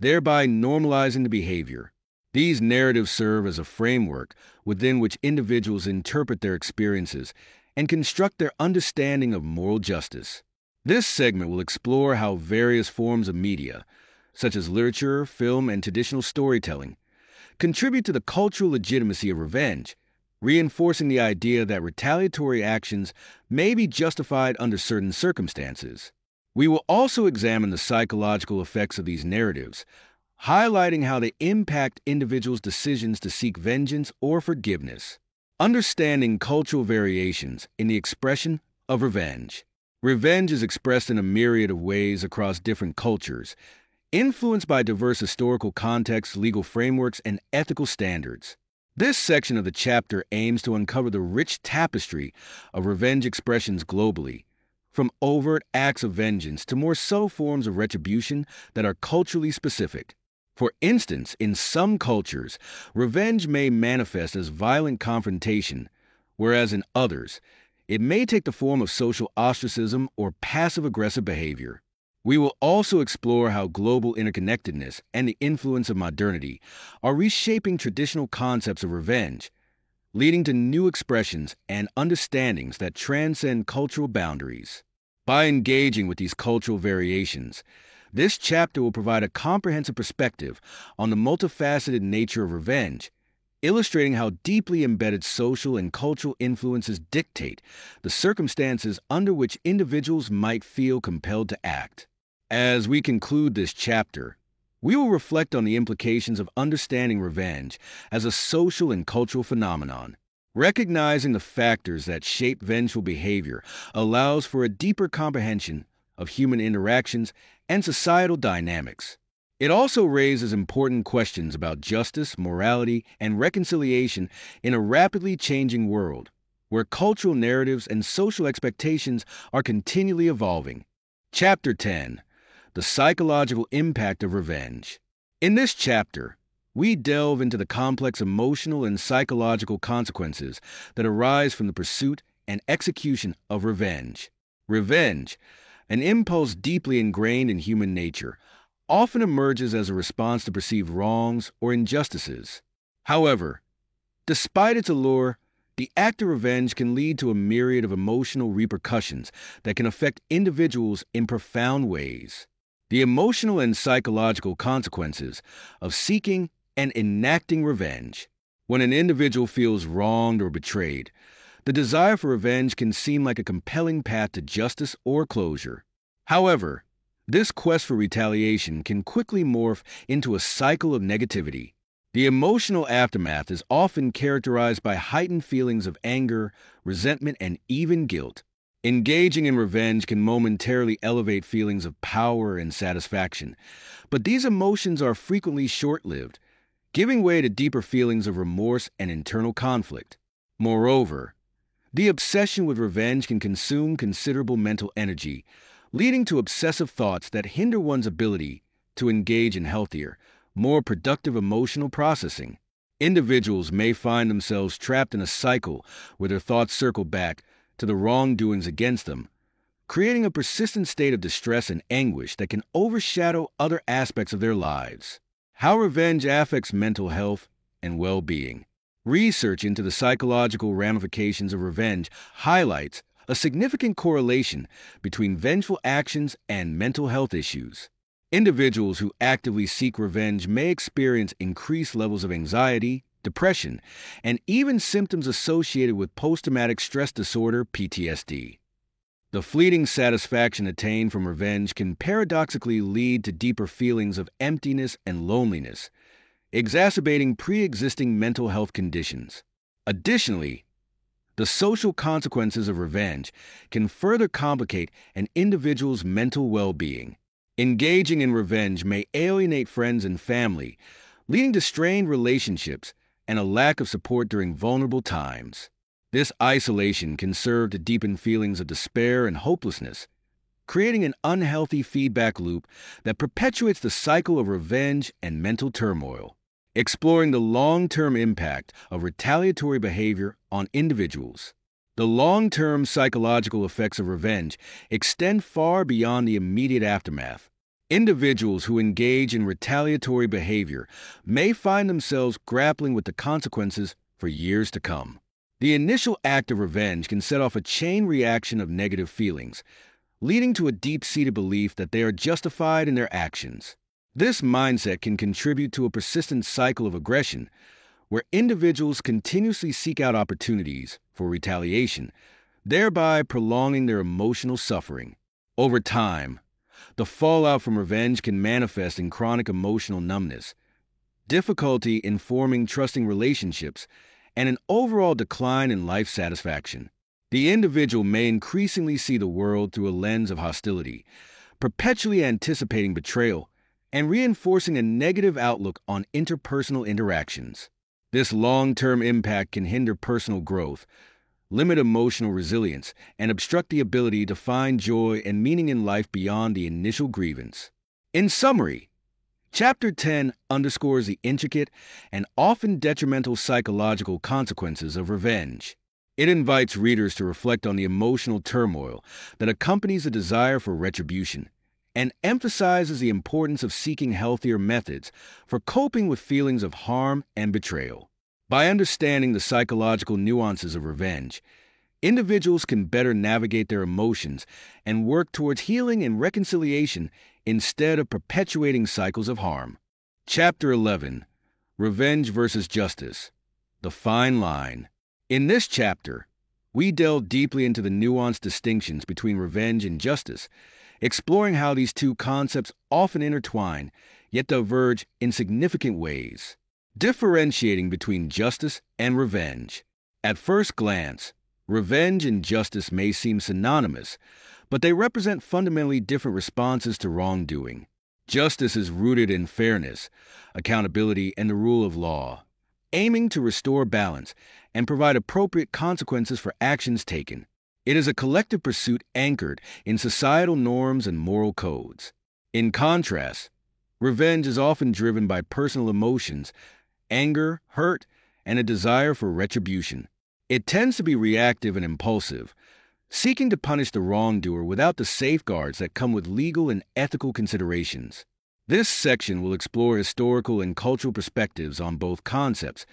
thereby normalizing the behavior. These narratives serve as a framework within which individuals interpret their experiences and construct their understanding of moral justice. This segment will explore how various forms of media, such as literature, film, and traditional storytelling, contribute to the cultural legitimacy of revenge reinforcing the idea that retaliatory actions may be justified under certain circumstances. We will also examine the psychological effects of these narratives, highlighting how they impact individuals' decisions to seek vengeance or forgiveness. Understanding cultural variations in the expression of revenge. Revenge is expressed in a myriad of ways across different cultures, influenced by diverse historical contexts, legal frameworks, and ethical standards. This section of the chapter aims to uncover the rich tapestry of revenge expressions globally, from overt acts of vengeance to more subtle forms of retribution that are culturally specific. For instance, in some cultures, revenge may manifest as violent confrontation, whereas in others, it may take the form of social ostracism or passive aggressive behavior. We will also explore how global interconnectedness and the influence of modernity are reshaping traditional concepts of revenge, leading to new expressions and understandings that transcend cultural boundaries. By engaging with these cultural variations, this chapter will provide a comprehensive perspective on the multifaceted nature of revenge, illustrating how deeply embedded social and cultural influences dictate the circumstances under which individuals might feel compelled to act. As we conclude this chapter, we will reflect on the implications of understanding revenge as a social and cultural phenomenon. Recognizing the factors that shape vengeful behavior allows for a deeper comprehension of human interactions and societal dynamics. It also raises important questions about justice, morality, and reconciliation in a rapidly changing world, where cultural narratives and social expectations are continually evolving. Chapter 10 The Psychological Impact of Revenge. In this chapter, we delve into the complex emotional and psychological consequences that arise from the pursuit and execution of revenge. Revenge, an impulse deeply ingrained in human nature, often emerges as a response to perceived wrongs or injustices. However, despite its allure, the act of revenge can lead to a myriad of emotional repercussions that can affect individuals in profound ways. The emotional and psychological consequences of seeking and enacting revenge. When an individual feels wronged or betrayed, the desire for revenge can seem like a compelling path to justice or closure. However, this quest for retaliation can quickly morph into a cycle of negativity. The emotional aftermath is often characterized by heightened feelings of anger, resentment, and even guilt. Engaging in revenge can momentarily elevate feelings of power and satisfaction, but these emotions are frequently short lived, giving way to deeper feelings of remorse and internal conflict. Moreover, the obsession with revenge can consume considerable mental energy, leading to obsessive thoughts that hinder one's ability to engage in healthier, more productive emotional processing. Individuals may find themselves trapped in a cycle where their thoughts circle back to the wrongdoings against them, creating a persistent state of distress and anguish that can overshadow other aspects of their lives. How revenge affects mental health and well being. Research into the psychological ramifications of revenge highlights a significant correlation between vengeful actions and mental health issues. Individuals who actively seek revenge may experience increased levels of anxiety, depression, and even symptoms associated with post traumatic stress disorder PTSD. The fleeting satisfaction attained from revenge can paradoxically lead to deeper feelings of emptiness and loneliness, exacerbating pre existing mental health conditions. Additionally, the social consequences of revenge can further complicate an individual's mental well being. Engaging in revenge may alienate friends and family, leading to strained relationships and a lack of support during vulnerable times. This isolation can serve to deepen feelings of despair and hopelessness, creating an unhealthy feedback loop that perpetuates the cycle of revenge and mental turmoil. Exploring the long term impact of retaliatory behavior on individuals. The long term psychological effects of revenge extend far beyond the immediate aftermath. Individuals who engage in retaliatory behavior may find themselves grappling with the consequences for years to come. The initial act of revenge can set off a chain reaction of negative feelings, leading to a deep seated belief that they are justified in their actions. This mindset can contribute to a persistent cycle of aggression where individuals continuously seek out opportunities for retaliation, thereby prolonging their emotional suffering. Over time, the fallout from revenge can manifest in chronic emotional numbness, difficulty in forming trusting relationships, and an overall decline in life satisfaction. The individual may increasingly see the world through a lens of hostility, perpetually anticipating betrayal and reinforcing a negative outlook on interpersonal interactions. This long term impact can hinder personal growth, limit emotional resilience, and obstruct the ability to find joy and meaning in life beyond the initial grievance. In summary, Chapter 10 underscores the intricate and often detrimental psychological consequences of revenge. It invites readers to reflect on the emotional turmoil that accompanies a desire for retribution and emphasizes the importance of seeking healthier methods for coping with feelings of harm and betrayal. By understanding the psychological nuances of revenge, individuals can better navigate their emotions and work towards healing and reconciliation instead of perpetuating cycles of harm. Chapter 11 Revenge versus Justice The Fine Line. In this chapter, we delve deeply into the nuanced distinctions between revenge and justice exploring how these two concepts often intertwine, yet diverge in significant ways. Differentiating between justice and revenge. At first glance, revenge and justice may seem synonymous, but they represent fundamentally different responses to wrongdoing. Justice is rooted in fairness, accountability, and the rule of law, aiming to restore balance and provide appropriate consequences for actions taken. It is a collective pursuit anchored in societal norms and moral codes. In contrast, revenge is often driven by personal emotions, anger, hurt, and a desire for retribution. It tends to be reactive and impulsive, seeking to punish the wrongdoer without the safeguards that come with legal and ethical considerations. This section will explore historical and cultural perspectives on both concepts,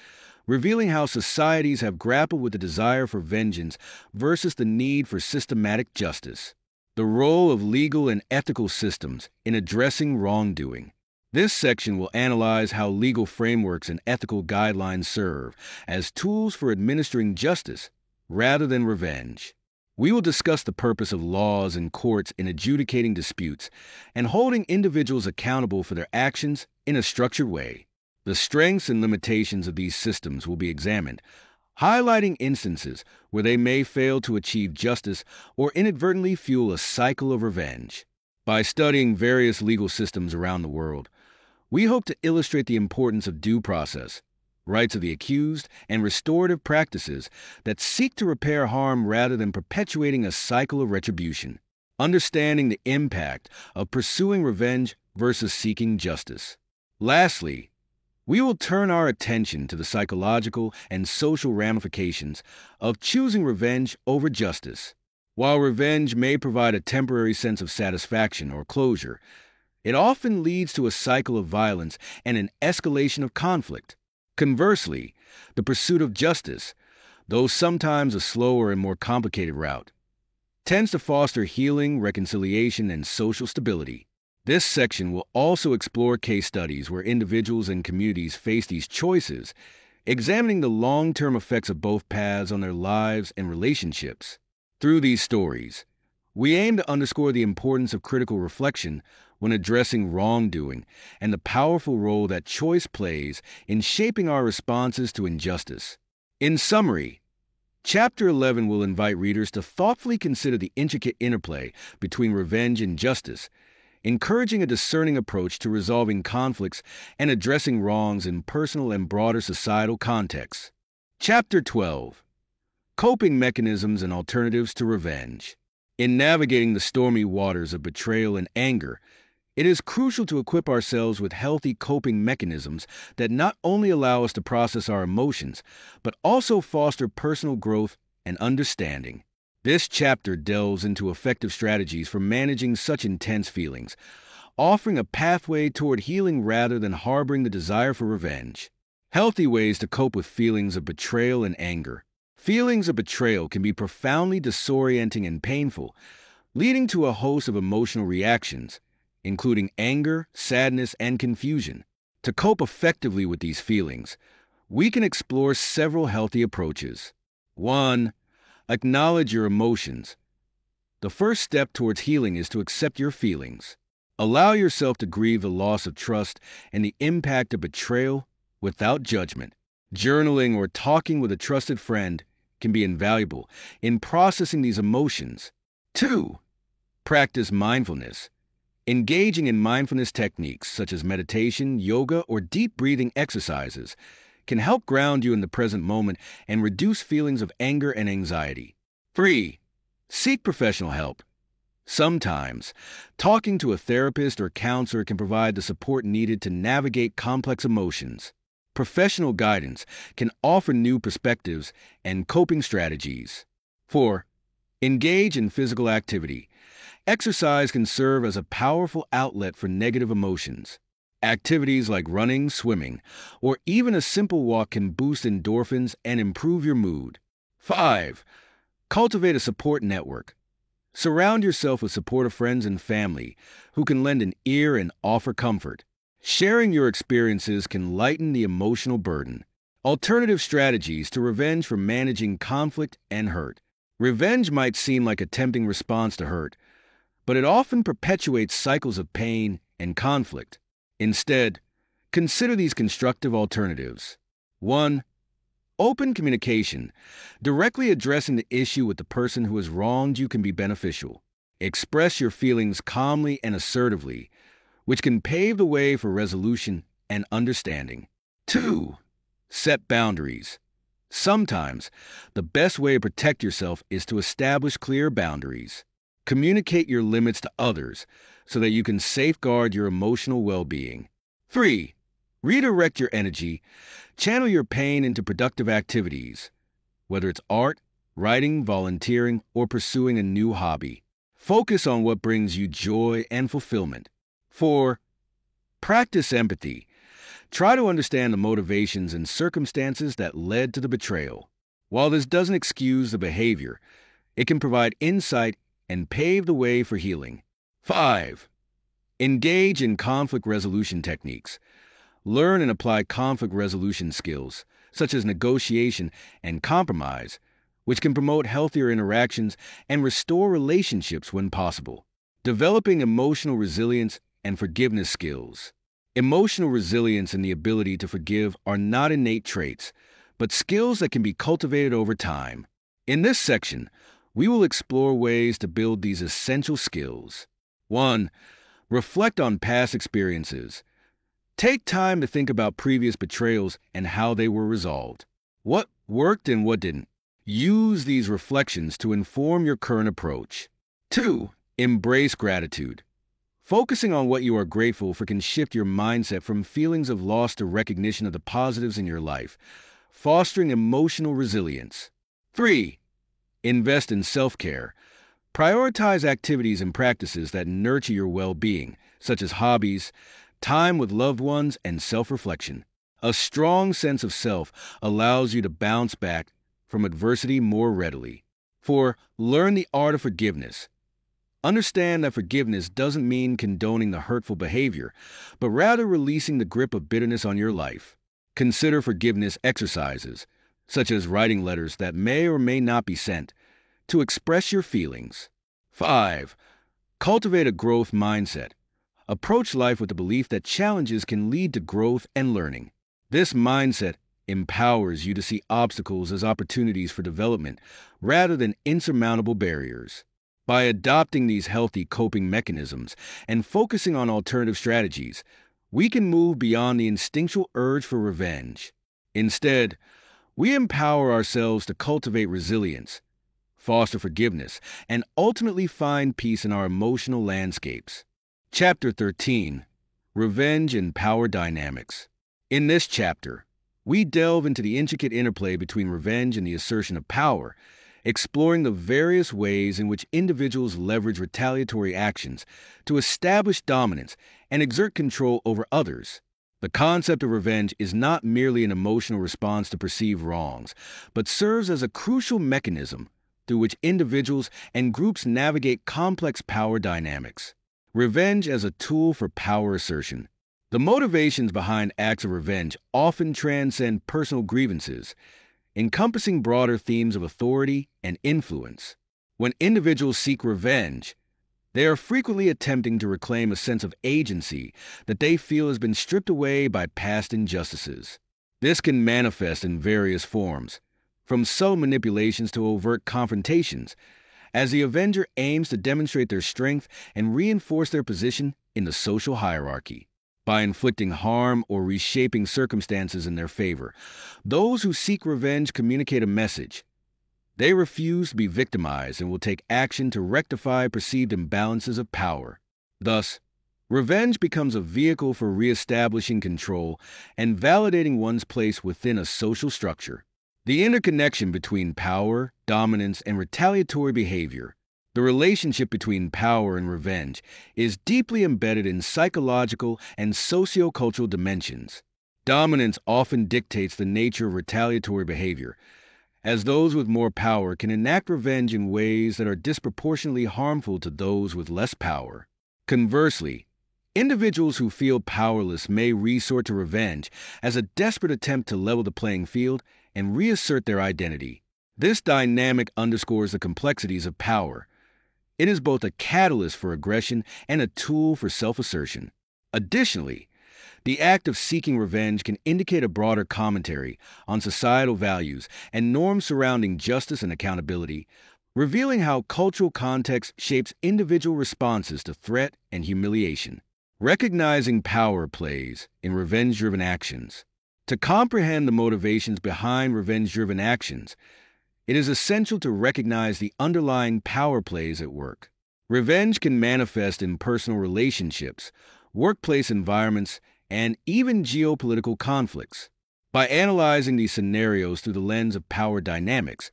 revealing how societies have grappled with the desire for vengeance versus the need for systematic justice. The role of legal and ethical systems in addressing wrongdoing. This section will analyze how legal frameworks and ethical guidelines serve as tools for administering justice rather than revenge. We will discuss the purpose of laws and courts in adjudicating disputes and holding individuals accountable for their actions in a structured way. The strengths and limitations of these systems will be examined, highlighting instances where they may fail to achieve justice or inadvertently fuel a cycle of revenge. By studying various legal systems around the world, we hope to illustrate the importance of due process, rights of the accused, and restorative practices that seek to repair harm rather than perpetuating a cycle of retribution. Understanding the impact of pursuing revenge versus seeking justice. Lastly, we will turn our attention to the psychological and social ramifications of choosing revenge over justice. While revenge may provide a temporary sense of satisfaction or closure, it often leads to a cycle of violence and an escalation of conflict. Conversely, the pursuit of justice, though sometimes a slower and more complicated route, tends to foster healing, reconciliation, and social stability. This section will also explore case studies where individuals and communities face these choices, examining the long term effects of both paths on their lives and relationships. Through these stories, we aim to underscore the importance of critical reflection when addressing wrongdoing and the powerful role that choice plays in shaping our responses to injustice. In summary, Chapter 11 will invite readers to thoughtfully consider the intricate interplay between revenge and justice, encouraging a discerning approach to resolving conflicts and addressing wrongs in personal and broader societal contexts. Chapter 12 Coping Mechanisms and Alternatives to Revenge. In navigating the stormy waters of betrayal and anger, it is crucial to equip ourselves with healthy coping mechanisms that not only allow us to process our emotions, but also foster personal growth and understanding. This chapter delves into effective strategies for managing such intense feelings, offering a pathway toward healing rather than harboring the desire for revenge. Healthy ways to cope with feelings of betrayal and anger. Feelings of betrayal can be profoundly disorienting and painful, leading to a host of emotional reactions including anger, sadness, and confusion. To cope effectively with these feelings, we can explore several healthy approaches. 1. Acknowledge your emotions. The first step towards healing is to accept your feelings. Allow yourself to grieve the loss of trust and the impact of betrayal without judgment. Journaling or talking with a trusted friend can be invaluable in processing these emotions. 2. Practice mindfulness. Engaging in mindfulness techniques such as meditation, yoga, or deep breathing exercises can help ground you in the present moment and reduce feelings of anger and anxiety. 3. Seek professional help. Sometimes, talking to a therapist or counselor can provide the support needed to navigate complex emotions. Professional guidance can offer new perspectives and coping strategies. 4. Engage in physical activity. Exercise can serve as a powerful outlet for negative emotions. Activities like running, swimming, or even a simple walk can boost endorphins and improve your mood. 5. Cultivate a support network. Surround yourself with supportive friends and family who can lend an ear and offer comfort. Sharing your experiences can lighten the emotional burden. Alternative strategies to revenge for managing conflict and hurt. Revenge might seem like a tempting response to hurt, but it often perpetuates cycles of pain and conflict. Instead, consider these constructive alternatives. 1. Open communication, directly addressing the issue with the person who has wronged you, can be beneficial. Express your feelings calmly and assertively, which can pave the way for resolution and understanding. 2. Set boundaries. Sometimes, the best way to protect yourself is to establish clear boundaries. Communicate your limits to others so that you can safeguard your emotional well being. 3. Redirect your energy. Channel your pain into productive activities, whether it's art, writing, volunteering, or pursuing a new hobby. Focus on what brings you joy and fulfillment. 4. Practice empathy. Try to understand the motivations and circumstances that led to the betrayal. While this doesn't excuse the behavior, it can provide insight and pave the way for healing. 5. Engage in conflict resolution techniques. Learn and apply conflict resolution skills, such as negotiation and compromise, which can promote healthier interactions and restore relationships when possible. Developing emotional resilience and forgiveness skills. Emotional resilience and the ability to forgive are not innate traits, but skills that can be cultivated over time. In this section, we will explore ways to build these essential skills. 1. Reflect on past experiences. Take time to think about previous betrayals and how they were resolved. What worked and what didn't. Use these reflections to inform your current approach. 2. Embrace gratitude. Focusing on what you are grateful for can shift your mindset from feelings of loss to recognition of the positives in your life, fostering emotional resilience. 3. Invest in self care. Prioritize activities and practices that nurture your well being, such as hobbies, time with loved ones, and self reflection. A strong sense of self allows you to bounce back from adversity more readily. 4. Learn the art of forgiveness. Understand that forgiveness doesn't mean condoning the hurtful behavior, but rather releasing the grip of bitterness on your life. Consider forgiveness exercises, such as writing letters that may or may not be sent, to express your feelings. 5. Cultivate a growth mindset. Approach life with the belief that challenges can lead to growth and learning. This mindset empowers you to see obstacles as opportunities for development rather than insurmountable barriers. By adopting these healthy coping mechanisms and focusing on alternative strategies, we can move beyond the instinctual urge for revenge. Instead, we empower ourselves to cultivate resilience, foster forgiveness, and ultimately find peace in our emotional landscapes. Chapter 13 Revenge and Power Dynamics. In this chapter, we delve into the intricate interplay between revenge and the assertion of power exploring the various ways in which individuals leverage retaliatory actions to establish dominance and exert control over others. The concept of revenge is not merely an emotional response to perceived wrongs, but serves as a crucial mechanism through which individuals and groups navigate complex power dynamics. Revenge as a tool for power assertion. The motivations behind acts of revenge often transcend personal grievances encompassing broader themes of authority and influence. When individuals seek revenge, they are frequently attempting to reclaim a sense of agency that they feel has been stripped away by past injustices. This can manifest in various forms, from subtle manipulations to overt confrontations, as the Avenger aims to demonstrate their strength and reinforce their position in the social hierarchy by inflicting harm or reshaping circumstances in their favor. Those who seek revenge communicate a message. They refuse to be victimized and will take action to rectify perceived imbalances of power. Thus, revenge becomes a vehicle for reestablishing control and validating one's place within a social structure. The interconnection between power, dominance, and retaliatory behavior the relationship between power and revenge is deeply embedded in psychological and sociocultural dimensions. Dominance often dictates the nature of retaliatory behavior, as those with more power can enact revenge in ways that are disproportionately harmful to those with less power. Conversely, individuals who feel powerless may resort to revenge as a desperate attempt to level the playing field and reassert their identity. This dynamic underscores the complexities of power it is both a catalyst for aggression and a tool for self assertion. Additionally, The act of seeking revenge can indicate a broader commentary on societal values and norms surrounding justice and accountability, revealing how cultural context shapes individual responses to threat and humiliation. Recognizing power plays in revenge driven actions. To comprehend the motivations behind revenge driven actions, it is essential to recognize the underlying power plays at work. Revenge can manifest in personal relationships, workplace environments, and even geopolitical conflicts. By analyzing these scenarios through the lens of power dynamics,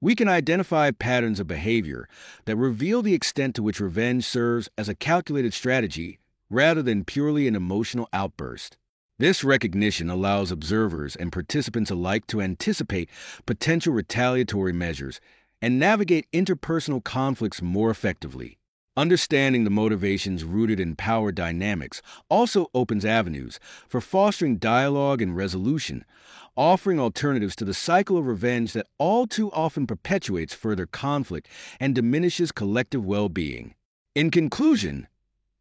we can identify patterns of behavior that reveal the extent to which revenge serves as a calculated strategy rather than purely an emotional outburst. This recognition allows observers and participants alike to anticipate potential retaliatory measures and navigate interpersonal conflicts more effectively. Understanding the motivations rooted in power dynamics also opens avenues for fostering dialogue and resolution, offering alternatives to the cycle of revenge that all too often perpetuates further conflict and diminishes collective well being. In conclusion,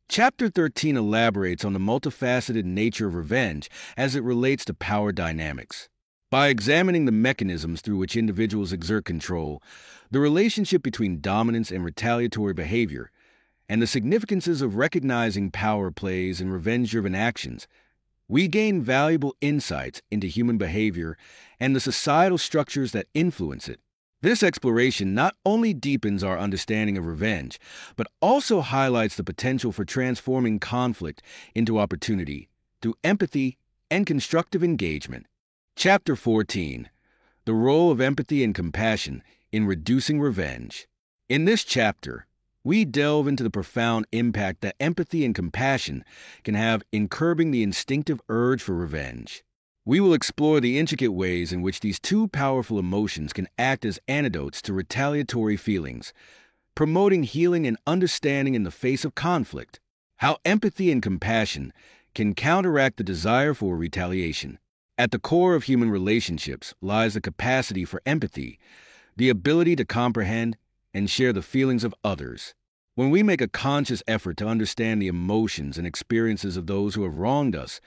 Chapter 13 elaborates on the multifaceted nature of revenge as it relates to power dynamics. By examining the mechanisms through which individuals exert control, the relationship between dominance and retaliatory behavior, and the significances of recognizing power plays and revenge driven actions, we gain valuable insights into human behavior and the societal structures that influence it. This exploration not only deepens our understanding of revenge, but also highlights the potential for transforming conflict into opportunity through empathy and constructive engagement. Chapter 14 The Role of Empathy and Compassion in Reducing Revenge. In this chapter, we delve into the profound impact that empathy and compassion can have in curbing the instinctive urge for revenge. We will explore the intricate ways in which these two powerful emotions can act as antidotes to retaliatory feelings, promoting healing and understanding in the face of conflict, how empathy and compassion can counteract the desire for retaliation. At the core of human relationships lies the capacity for empathy, the ability to comprehend and share the feelings of others. When we make a conscious effort to understand the emotions and experiences of those who have wronged us,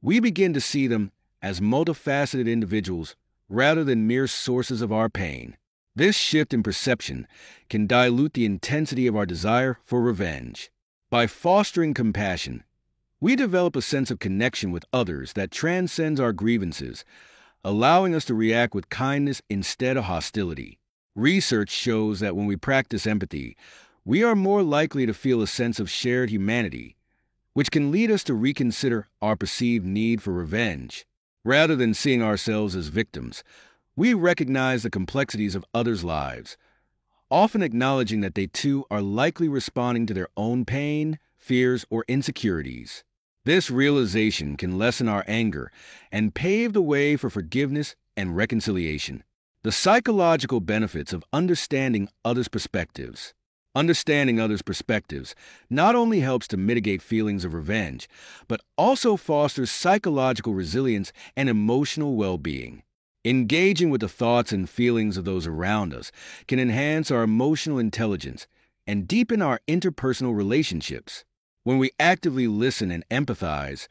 we begin to see them as multifaceted individuals rather than mere sources of our pain. This shift in perception can dilute the intensity of our desire for revenge. By fostering compassion, we develop a sense of connection with others that transcends our grievances, allowing us to react with kindness instead of hostility. Research shows that when we practice empathy, we are more likely to feel a sense of shared humanity, which can lead us to reconsider our perceived need for revenge. Rather than seeing ourselves as victims, we recognize the complexities of others' lives, often acknowledging that they too are likely responding to their own pain, fears, or insecurities. This realization can lessen our anger and pave the way for forgiveness and reconciliation. The psychological benefits of understanding others' perspectives. Understanding others' perspectives not only helps to mitigate feelings of revenge, but also fosters psychological resilience and emotional well being. Engaging with the thoughts and feelings of those around us can enhance our emotional intelligence and deepen our interpersonal relationships. When we actively listen and empathize,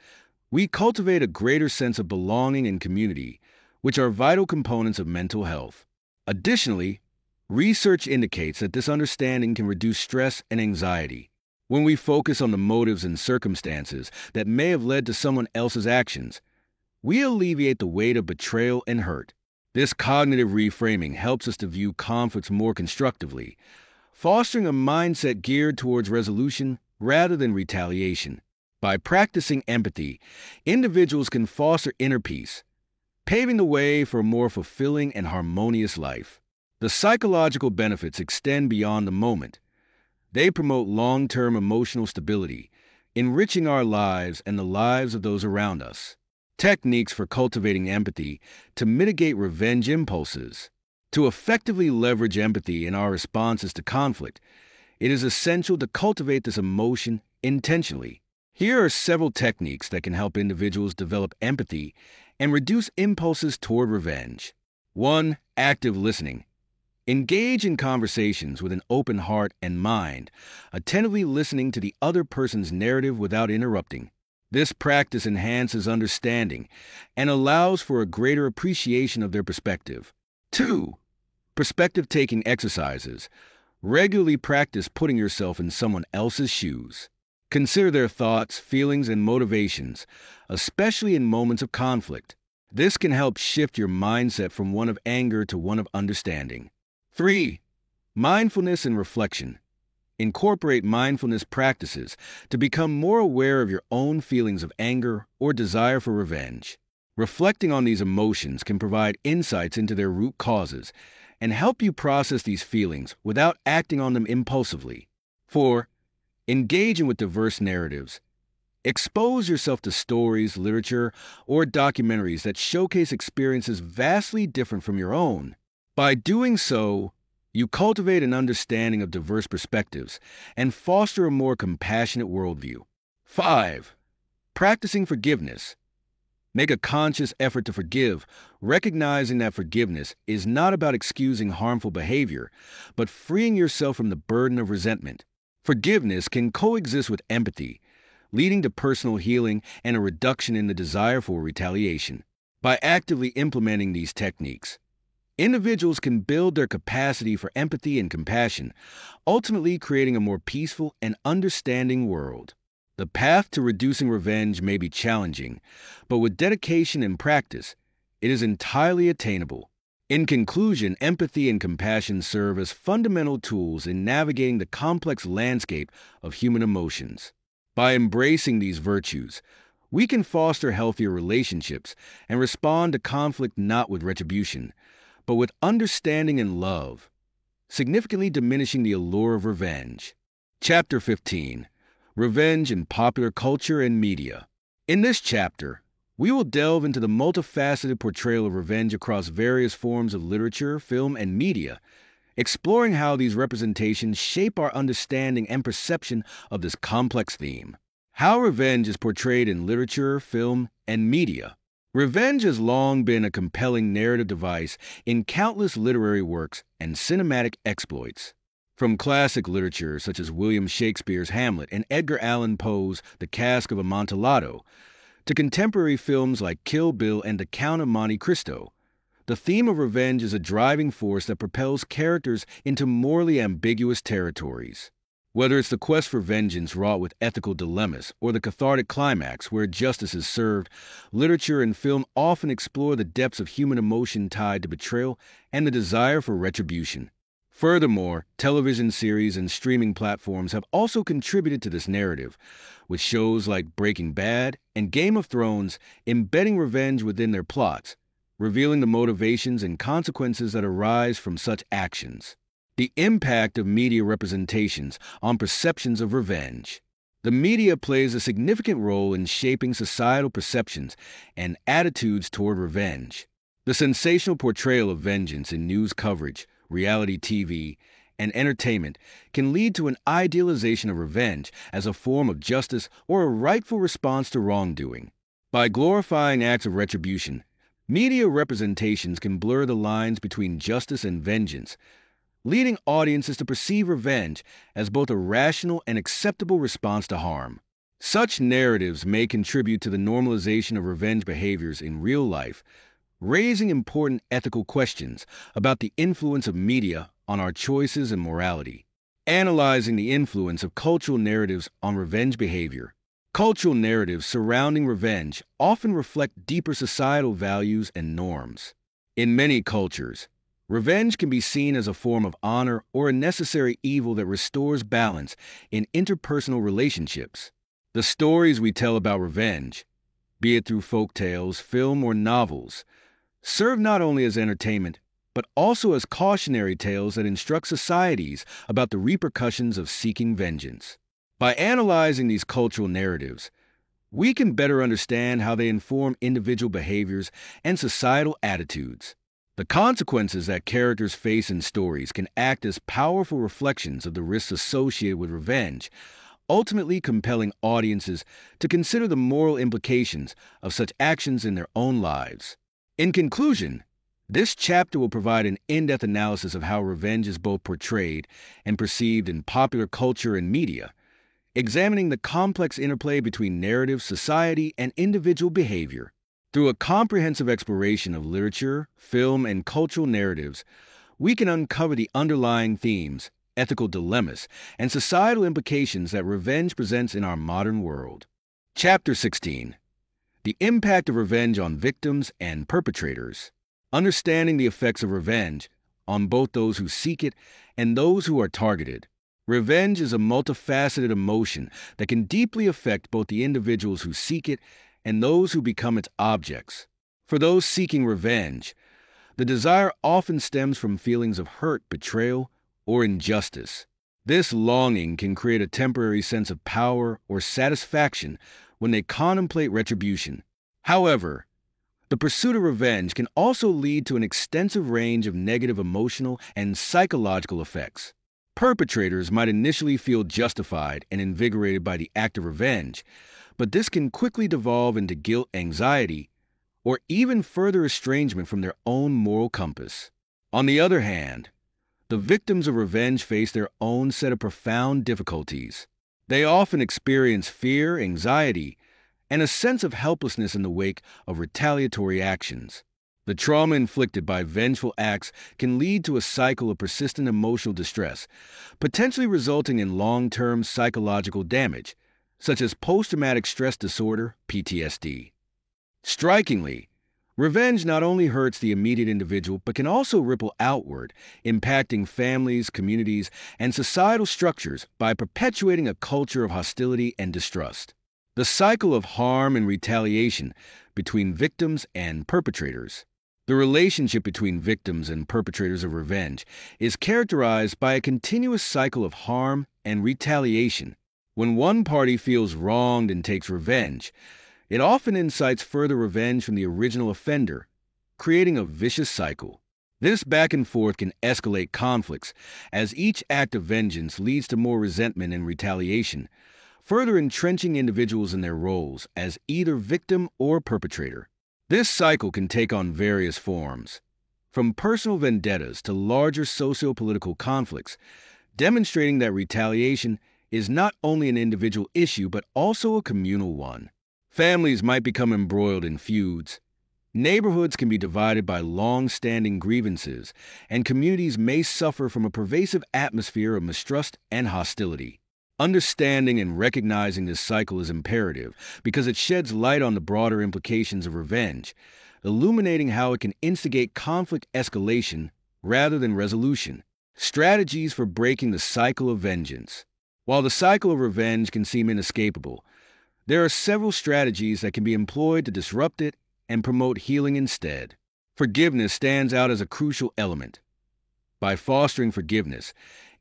we cultivate a greater sense of belonging and community, which are vital components of mental health. Additionally, Research indicates that this understanding can reduce stress and anxiety. When we focus on the motives and circumstances that may have led to someone else's actions, we alleviate the weight of betrayal and hurt. This cognitive reframing helps us to view conflicts more constructively, fostering a mindset geared towards resolution rather than retaliation. By practicing empathy, individuals can foster inner peace, paving the way for a more fulfilling and harmonious life. The psychological benefits extend beyond the moment. They promote long term emotional stability, enriching our lives and the lives of those around us. Techniques for cultivating empathy to mitigate revenge impulses. To effectively leverage empathy in our responses to conflict, it is essential to cultivate this emotion intentionally. Here are several techniques that can help individuals develop empathy and reduce impulses toward revenge. 1. Active listening. Engage in conversations with an open heart and mind, attentively listening to the other person's narrative without interrupting. This practice enhances understanding and allows for a greater appreciation of their perspective. 2. Perspective taking exercises. Regularly practice putting yourself in someone else's shoes. Consider their thoughts, feelings, and motivations, especially in moments of conflict. This can help shift your mindset from one of anger to one of understanding. 3. Mindfulness and reflection. Incorporate mindfulness practices to become more aware of your own feelings of anger or desire for revenge. Reflecting on these emotions can provide insights into their root causes and help you process these feelings without acting on them impulsively. 4. Engaging with diverse narratives. Expose yourself to stories, literature, or documentaries that showcase experiences vastly different from your own. By doing so, you cultivate an understanding of diverse perspectives and foster a more compassionate worldview. 5. Practicing forgiveness. Make a conscious effort to forgive, recognizing that forgiveness is not about excusing harmful behavior, but freeing yourself from the burden of resentment. Forgiveness can coexist with empathy, leading to personal healing and a reduction in the desire for retaliation. By actively implementing these techniques, individuals can build their capacity for empathy and compassion, ultimately creating a more peaceful and understanding world. The path to reducing revenge may be challenging, but with dedication and practice, it is entirely attainable. In conclusion, empathy and compassion serve as fundamental tools in navigating the complex landscape of human emotions. By embracing these virtues, we can foster healthier relationships and respond to conflict not with retribution, but with understanding and love, significantly diminishing the allure of revenge. Chapter 15 Revenge in Popular Culture and Media. In this chapter, we will delve into the multifaceted portrayal of revenge across various forms of literature, film, and media, exploring how these representations shape our understanding and perception of this complex theme. How revenge is portrayed in literature, film, and media. Revenge has long been a compelling narrative device in countless literary works and cinematic exploits. From classic literature such as William Shakespeare's Hamlet and Edgar Allan Poe's The Cask of Amontillado, to contemporary films like Kill Bill and The Count of Monte Cristo, the theme of revenge is a driving force that propels characters into morally ambiguous territories. Whether it's the quest for vengeance wrought with ethical dilemmas or the cathartic climax where justice is served, literature and film often explore the depths of human emotion tied to betrayal and the desire for retribution. Furthermore, television series and streaming platforms have also contributed to this narrative, with shows like Breaking Bad and Game of Thrones embedding revenge within their plots, revealing the motivations and consequences that arise from such actions. The impact of media representations on perceptions of revenge. The media plays a significant role in shaping societal perceptions and attitudes toward revenge. The sensational portrayal of vengeance in news coverage reality TV, and entertainment can lead to an idealization of revenge as a form of justice or a rightful response to wrongdoing. By glorifying acts of retribution, media representations can blur the lines between justice and vengeance, leading audiences to perceive revenge as both a rational and acceptable response to harm. Such narratives may contribute to the normalization of revenge behaviors in real life raising important ethical questions about the influence of media on our choices and morality, analyzing the influence of cultural narratives on revenge behavior. Cultural narratives surrounding revenge often reflect deeper societal values and norms. In many cultures, revenge can be seen as a form of honor or a necessary evil that restores balance in interpersonal relationships. The stories we tell about revenge, be it through folk tales, film, or novels, serve not only as entertainment, but also as cautionary tales that instruct societies about the repercussions of seeking vengeance. By analyzing these cultural narratives, we can better understand how they inform individual behaviors and societal attitudes. The consequences that characters face in stories can act as powerful reflections of the risks associated with revenge, ultimately compelling audiences to consider the moral implications of such actions in their own lives. In conclusion, this chapter will provide an in depth analysis of how revenge is both portrayed and perceived in popular culture and media, examining the complex interplay between narrative, society, and individual behavior. Through a comprehensive exploration of literature, film, and cultural narratives, we can uncover the underlying themes, ethical dilemmas, and societal implications that revenge presents in our modern world. Chapter 16 The Impact of Revenge on Victims and Perpetrators. Understanding the effects of revenge on both those who seek it and those who are targeted. Revenge is a multifaceted emotion that can deeply affect both the individuals who seek it and those who become its objects. For those seeking revenge, the desire often stems from feelings of hurt, betrayal, or injustice. This longing can create a temporary sense of power or satisfaction when they contemplate retribution. However, the pursuit of revenge can also lead to an extensive range of negative emotional and psychological effects. Perpetrators might initially feel justified and invigorated by the act of revenge, but this can quickly devolve into guilt, anxiety, or even further estrangement from their own moral compass. On the other hand, the victims of revenge face their own set of profound difficulties. They often experience fear, anxiety, and a sense of helplessness in the wake of retaliatory actions. The trauma inflicted by vengeful acts can lead to a cycle of persistent emotional distress, potentially resulting in long term psychological damage, such as post traumatic stress disorder, PTSD. Strikingly, revenge not only hurts the immediate individual, but can also ripple outward, impacting families, communities, and societal structures by perpetuating a culture of hostility and distrust. The cycle of harm and retaliation between victims and perpetrators. The relationship between victims and perpetrators of revenge is characterized by a continuous cycle of harm and retaliation. When one party feels wronged and takes revenge, it often incites further revenge from the original offender, creating a vicious cycle. This back and forth can escalate conflicts, as each act of vengeance leads to more resentment and retaliation, further entrenching individuals in their roles as either victim or perpetrator. This cycle can take on various forms, from personal vendettas to larger socio political conflicts, demonstrating that retaliation is not only an individual issue but also a communal one. Families might become embroiled in feuds. Neighborhoods can be divided by long standing grievances, and communities may suffer from a pervasive atmosphere of mistrust and hostility. Understanding and recognizing this cycle is imperative because it sheds light on the broader implications of revenge, illuminating how it can instigate conflict escalation rather than resolution. Strategies for breaking the cycle of vengeance. While the cycle of revenge can seem inescapable, there are several strategies that can be employed to disrupt it and promote healing instead. Forgiveness stands out as a crucial element. By fostering forgiveness,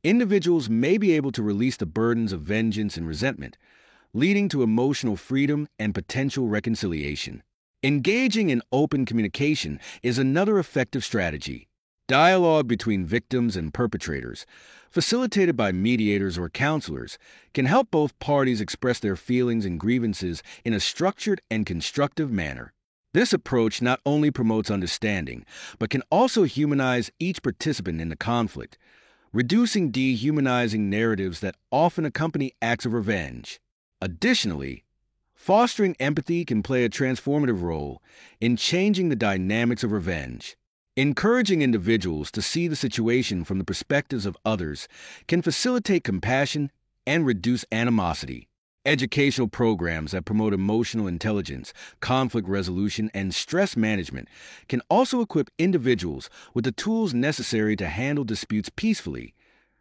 individuals may be able to release the burdens of vengeance and resentment, leading to emotional freedom and potential reconciliation. Engaging in open communication is another effective strategy. Dialogue between victims and perpetrators, facilitated by mediators or counselors, can help both parties express their feelings and grievances in a structured and constructive manner. This approach not only promotes understanding, but can also humanize each participant in the conflict, reducing dehumanizing narratives that often accompany acts of revenge. Additionally, fostering empathy can play a transformative role in changing the dynamics of revenge. Encouraging individuals to see the situation from the perspectives of others can facilitate compassion and reduce animosity. Educational programs that promote emotional intelligence, conflict resolution, and stress management can also equip individuals with the tools necessary to handle disputes peacefully,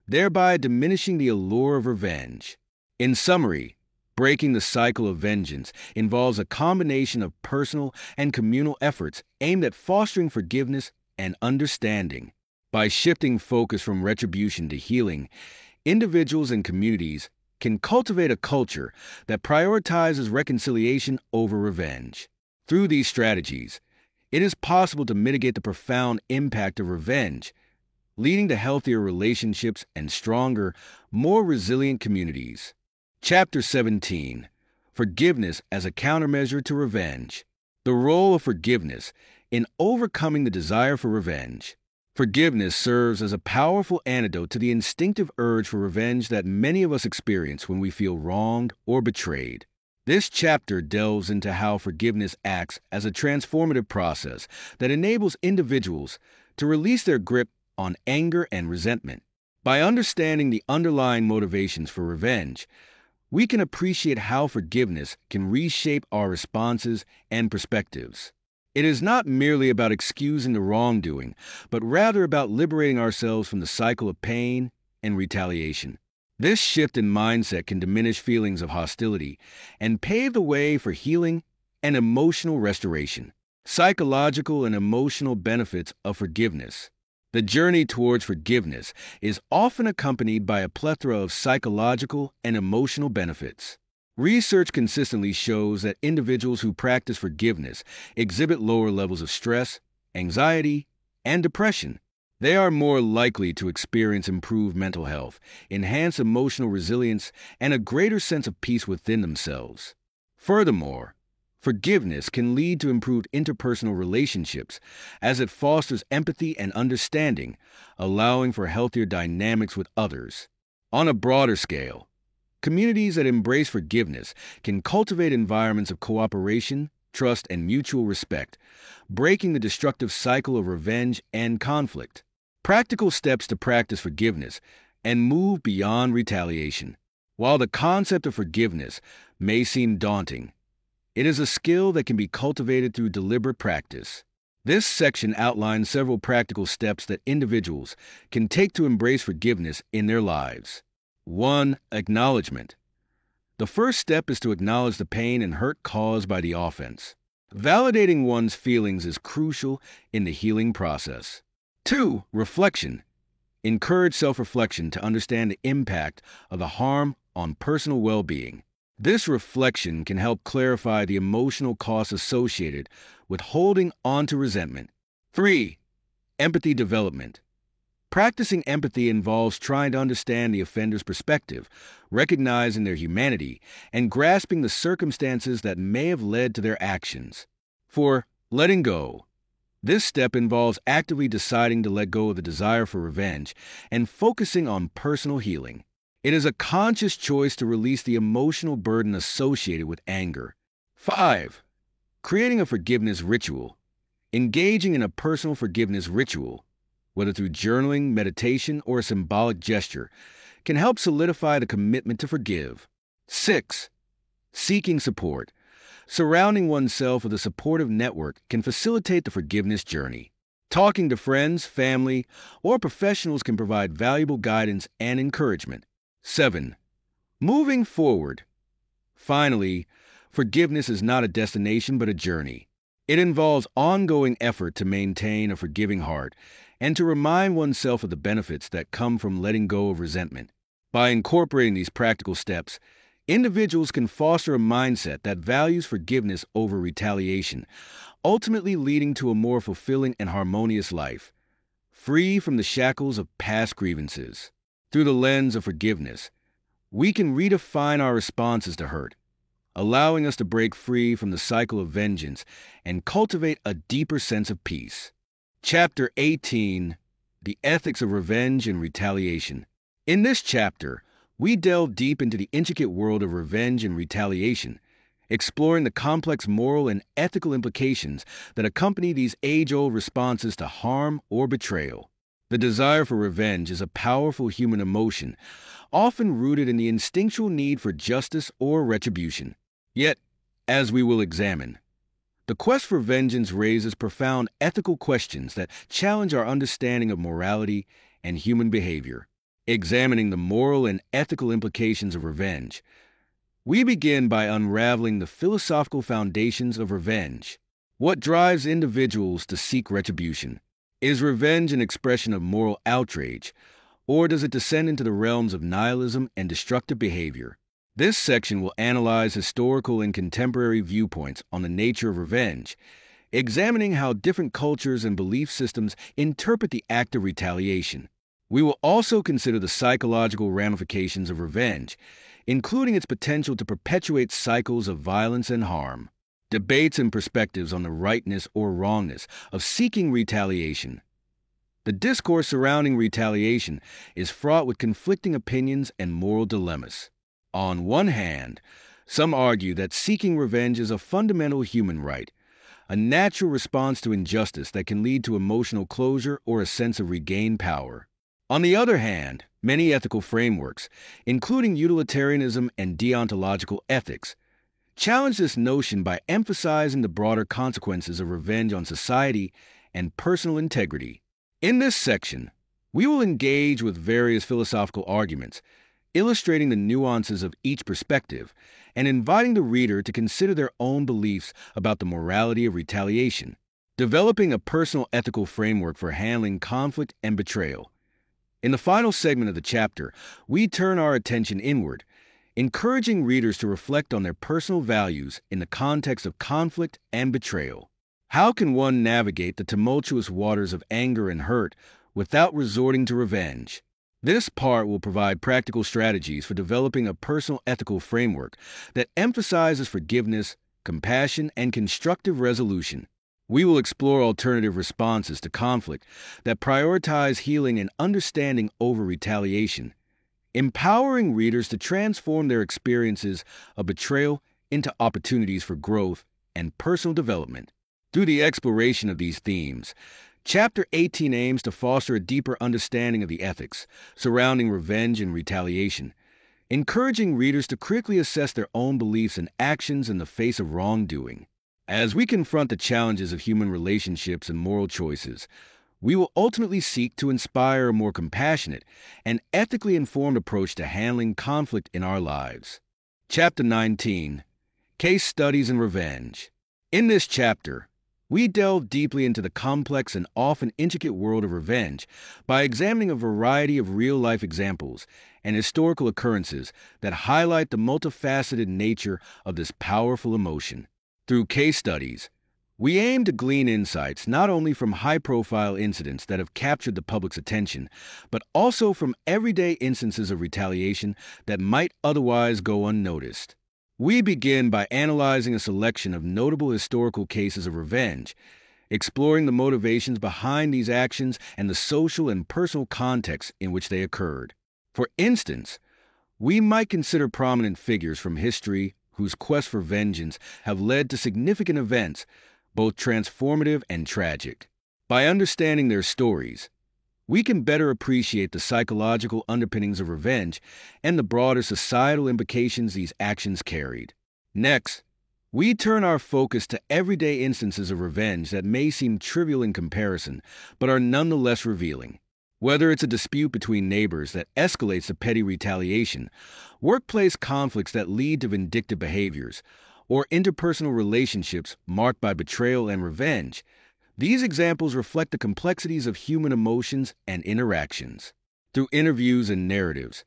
thereby diminishing the allure of revenge. In summary, breaking the cycle of vengeance involves a combination of personal and communal efforts aimed at fostering forgiveness and understanding. By shifting focus from retribution to healing, individuals and communities can cultivate a culture that prioritizes reconciliation over revenge. Through these strategies, it is possible to mitigate the profound impact of revenge, leading to healthier relationships and stronger, more resilient communities. Chapter 17 Forgiveness as a Countermeasure to Revenge. The role of forgiveness in overcoming the desire for revenge. Forgiveness serves as a powerful antidote to the instinctive urge for revenge that many of us experience when we feel wronged or betrayed. This chapter delves into how forgiveness acts as a transformative process that enables individuals to release their grip on anger and resentment. By understanding the underlying motivations for revenge, we can appreciate how forgiveness can reshape our responses and perspectives. It is not merely about excusing the wrongdoing, but rather about liberating ourselves from the cycle of pain and retaliation. This shift in mindset can diminish feelings of hostility and pave the way for healing and emotional restoration. Psychological and emotional benefits of forgiveness. The journey towards forgiveness is often accompanied by a plethora of psychological and emotional benefits. Research consistently shows that individuals who practice forgiveness exhibit lower levels of stress, anxiety, and depression they are more likely to experience improved mental health, enhanced emotional resilience, and a greater sense of peace within themselves. Furthermore, forgiveness can lead to improved interpersonal relationships as it fosters empathy and understanding, allowing for healthier dynamics with others. On a broader scale, communities that embrace forgiveness can cultivate environments of cooperation, trust, and mutual respect, breaking the destructive cycle of revenge and conflict. Practical steps to practice forgiveness and move beyond retaliation. While the concept of forgiveness may seem daunting, it is a skill that can be cultivated through deliberate practice. This section outlines several practical steps that individuals can take to embrace forgiveness in their lives. 1. Acknowledgement. The first step is to acknowledge the pain and hurt caused by the offense. Validating one's feelings is crucial in the healing process. Two, reflection. Encourage self reflection to understand the impact of the harm on personal well being. This reflection can help clarify the emotional costs associated with holding on to resentment. Three, empathy development. Practicing empathy involves trying to understand the offender's perspective, recognizing their humanity, and grasping the circumstances that may have led to their actions. Four Letting go. This step involves actively deciding to let go of the desire for revenge and focusing on personal healing. It is a conscious choice to release the emotional burden associated with anger. 5. Creating a forgiveness ritual. Engaging in a personal forgiveness ritual, whether through journaling, meditation, or a symbolic gesture, can help solidify the commitment to forgive. 6. Seeking support. Surrounding oneself with a supportive network can facilitate the forgiveness journey. Talking to friends, family, or professionals can provide valuable guidance and encouragement. 7. Moving forward. Finally, forgiveness is not a destination but a journey. It involves ongoing effort to maintain a forgiving heart and to remind oneself of the benefits that come from letting go of resentment. By incorporating these practical steps, Individuals can foster a mindset that values forgiveness over retaliation, ultimately leading to a more fulfilling and harmonious life, free from the shackles of past grievances. Through the lens of forgiveness, we can redefine our responses to hurt, allowing us to break free from the cycle of vengeance and cultivate a deeper sense of peace. Chapter 18 The Ethics of Revenge and Retaliation. In this chapter, we delve deep into the intricate world of revenge and retaliation, exploring the complex moral and ethical implications that accompany these age old responses to harm or betrayal. The desire for revenge is a powerful human emotion, often rooted in the instinctual need for justice or retribution. Yet, as we will examine, the quest for vengeance raises profound ethical questions that challenge our understanding of morality and human behavior examining the moral and ethical implications of revenge, we begin by unraveling the philosophical foundations of revenge. What drives individuals to seek retribution? Is revenge an expression of moral outrage, or does it descend into the realms of nihilism and destructive behavior? This section will analyze historical and contemporary viewpoints on the nature of revenge, examining how different cultures and belief systems interpret the act of retaliation. We will also consider the psychological ramifications of revenge, including its potential to perpetuate cycles of violence and harm. Debates and perspectives on the rightness or wrongness of seeking retaliation. The discourse surrounding retaliation is fraught with conflicting opinions and moral dilemmas. On one hand, some argue that seeking revenge is a fundamental human right, a natural response to injustice that can lead to emotional closure or a sense of regained power. On the other hand, many ethical frameworks, including utilitarianism and deontological ethics, challenge this notion by emphasizing the broader consequences of revenge on society and personal integrity. In this section, we will engage with various philosophical arguments, illustrating the nuances of each perspective and inviting the reader to consider their own beliefs about the morality of retaliation, developing a personal ethical framework for handling conflict and betrayal. In the final segment of the chapter, we turn our attention inward, encouraging readers to reflect on their personal values in the context of conflict and betrayal. How can one navigate the tumultuous waters of anger and hurt without resorting to revenge? This part will provide practical strategies for developing a personal ethical framework that emphasizes forgiveness, compassion, and constructive resolution. We will explore alternative responses to conflict that prioritize healing and understanding over retaliation, empowering readers to transform their experiences of betrayal into opportunities for growth and personal development. Through the exploration of these themes, Chapter 18 aims to foster a deeper understanding of the ethics surrounding revenge and retaliation, encouraging readers to critically assess their own beliefs and actions in the face of wrongdoing. As we confront the challenges of human relationships and moral choices, we will ultimately seek to inspire a more compassionate and ethically informed approach to handling conflict in our lives. Chapter 19 Case Studies and Revenge. In this chapter, we delve deeply into the complex and often intricate world of revenge by examining a variety of real life examples and historical occurrences that highlight the multifaceted nature of this powerful emotion. Through case studies, we aim to glean insights not only from high profile incidents that have captured the public's attention, but also from everyday instances of retaliation that might otherwise go unnoticed. We begin by analyzing a selection of notable historical cases of revenge, exploring the motivations behind these actions and the social and personal context in which they occurred. For instance, we might consider prominent figures from history whose quest for vengeance have led to significant events, both transformative and tragic. By understanding their stories, we can better appreciate the psychological underpinnings of revenge and the broader societal implications these actions carried. Next, we turn our focus to everyday instances of revenge that may seem trivial in comparison, but are nonetheless revealing. Whether it's a dispute between neighbors that escalates to petty retaliation, workplace conflicts that lead to vindictive behaviors, or interpersonal relationships marked by betrayal and revenge, these examples reflect the complexities of human emotions and interactions. Through interviews and narratives,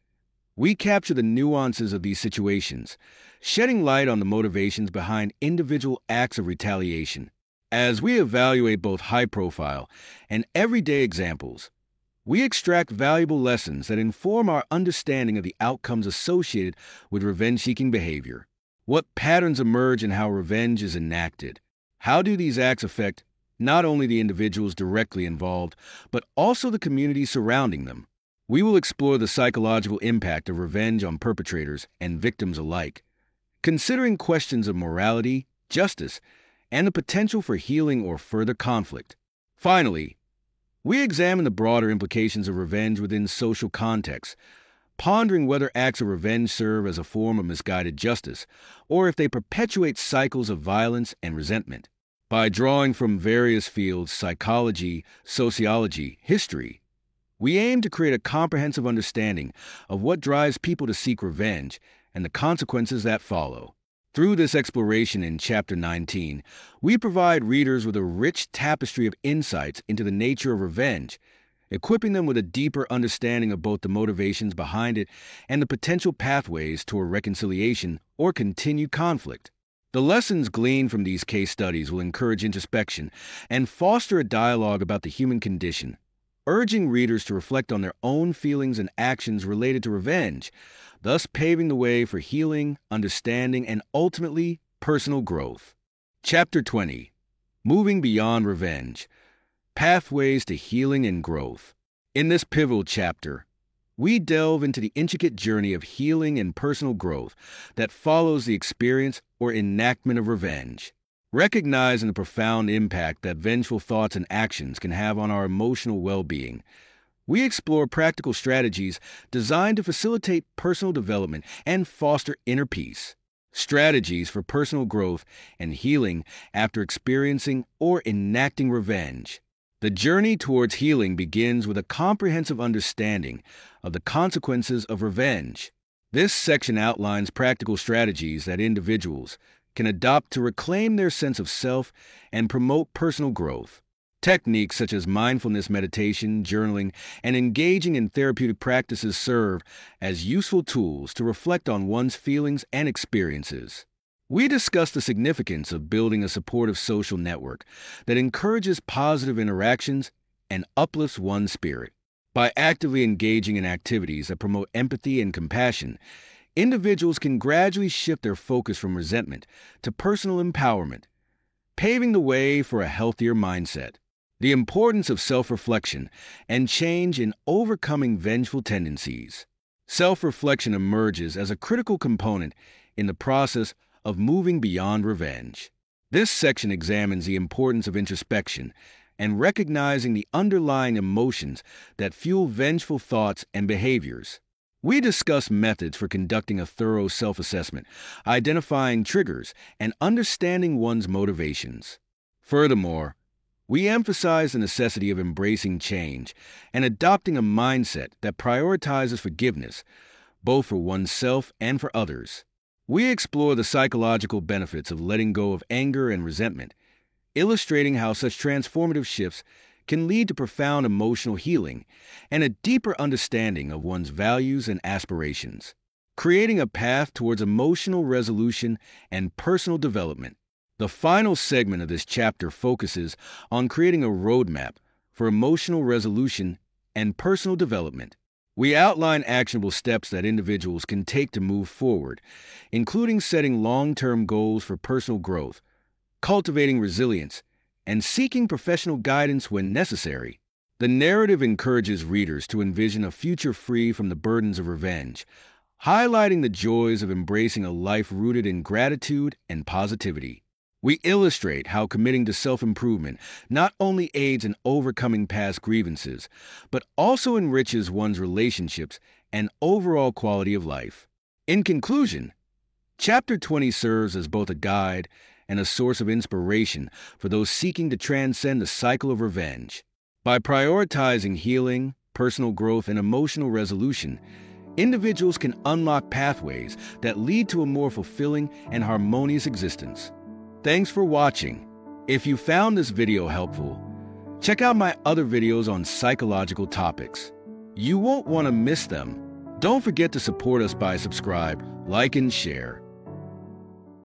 we capture the nuances of these situations, shedding light on the motivations behind individual acts of retaliation. As we evaluate both high profile and everyday examples, we extract valuable lessons that inform our understanding of the outcomes associated with revenge seeking behavior. What patterns emerge and how revenge is enacted? How do these acts affect not only the individuals directly involved, but also the community surrounding them? We will explore the psychological impact of revenge on perpetrators and victims alike, considering questions of morality, justice, and the potential for healing or further conflict. Finally, we examine the broader implications of revenge within social contexts, pondering whether acts of revenge serve as a form of misguided justice, or if they perpetuate cycles of violence and resentment. By drawing from various fields psychology, sociology, history we aim to create a comprehensive understanding of what drives people to seek revenge and the consequences that follow. Through this exploration in Chapter 19, we provide readers with a rich tapestry of insights into the nature of revenge, equipping them with a deeper understanding of both the motivations behind it and the potential pathways toward reconciliation or continued conflict. The lessons gleaned from these case studies will encourage introspection and foster a dialogue about the human condition, urging readers to reflect on their own feelings and actions related to revenge thus paving the way for healing, understanding, and ultimately personal growth. Chapter 20 Moving Beyond Revenge. Pathways to Healing and Growth. In this pivotal chapter, we delve into the intricate journey of healing and personal growth that follows the experience or enactment of revenge. Recognizing the profound impact that vengeful thoughts and actions can have on our emotional well being, we explore practical strategies designed to facilitate personal development and foster inner peace. Strategies for personal growth and healing after experiencing or enacting revenge. The journey towards healing begins with a comprehensive understanding of the consequences of revenge. This section outlines practical strategies that individuals can adopt to reclaim their sense of self and promote personal growth. Techniques such as mindfulness meditation, journaling, and engaging in therapeutic practices serve as useful tools to reflect on one's feelings and experiences. We discuss the significance of building a supportive social network that encourages positive interactions and uplifts one's spirit. By actively engaging in activities that promote empathy and compassion, individuals can gradually shift their focus from resentment to personal empowerment, paving the way for a healthier mindset. The importance of self reflection and change in overcoming vengeful tendencies. Self reflection emerges as a critical component in the process of moving beyond revenge. This section examines the importance of introspection and recognizing the underlying emotions that fuel vengeful thoughts and behaviors. We discuss methods for conducting a thorough self assessment, identifying triggers, and understanding one's motivations. Furthermore, we emphasize the necessity of embracing change and adopting a mindset that prioritizes forgiveness, both for oneself and for others. We explore the psychological benefits of letting go of anger and resentment, illustrating how such transformative shifts can lead to profound emotional healing and a deeper understanding of one's values and aspirations, creating a path towards emotional resolution and personal development. The final segment of this chapter focuses on creating a roadmap for emotional resolution and personal development. We outline actionable steps that individuals can take to move forward, including setting long term goals for personal growth, cultivating resilience, and seeking professional guidance when necessary. The narrative encourages readers to envision a future free from the burdens of revenge, highlighting the joys of embracing a life rooted in gratitude and positivity. We illustrate how committing to self improvement not only aids in overcoming past grievances, but also enriches one's relationships and overall quality of life. In conclusion, Chapter 20 serves as both a guide and a source of inspiration for those seeking to transcend the cycle of revenge. By prioritizing healing, personal growth, and emotional resolution, individuals can unlock pathways that lead to a more fulfilling and harmonious existence. Thanks for watching. If you found this video helpful, check out my other videos on psychological topics. You won't want to miss them. Don't forget to support us by subscribe, like, and share.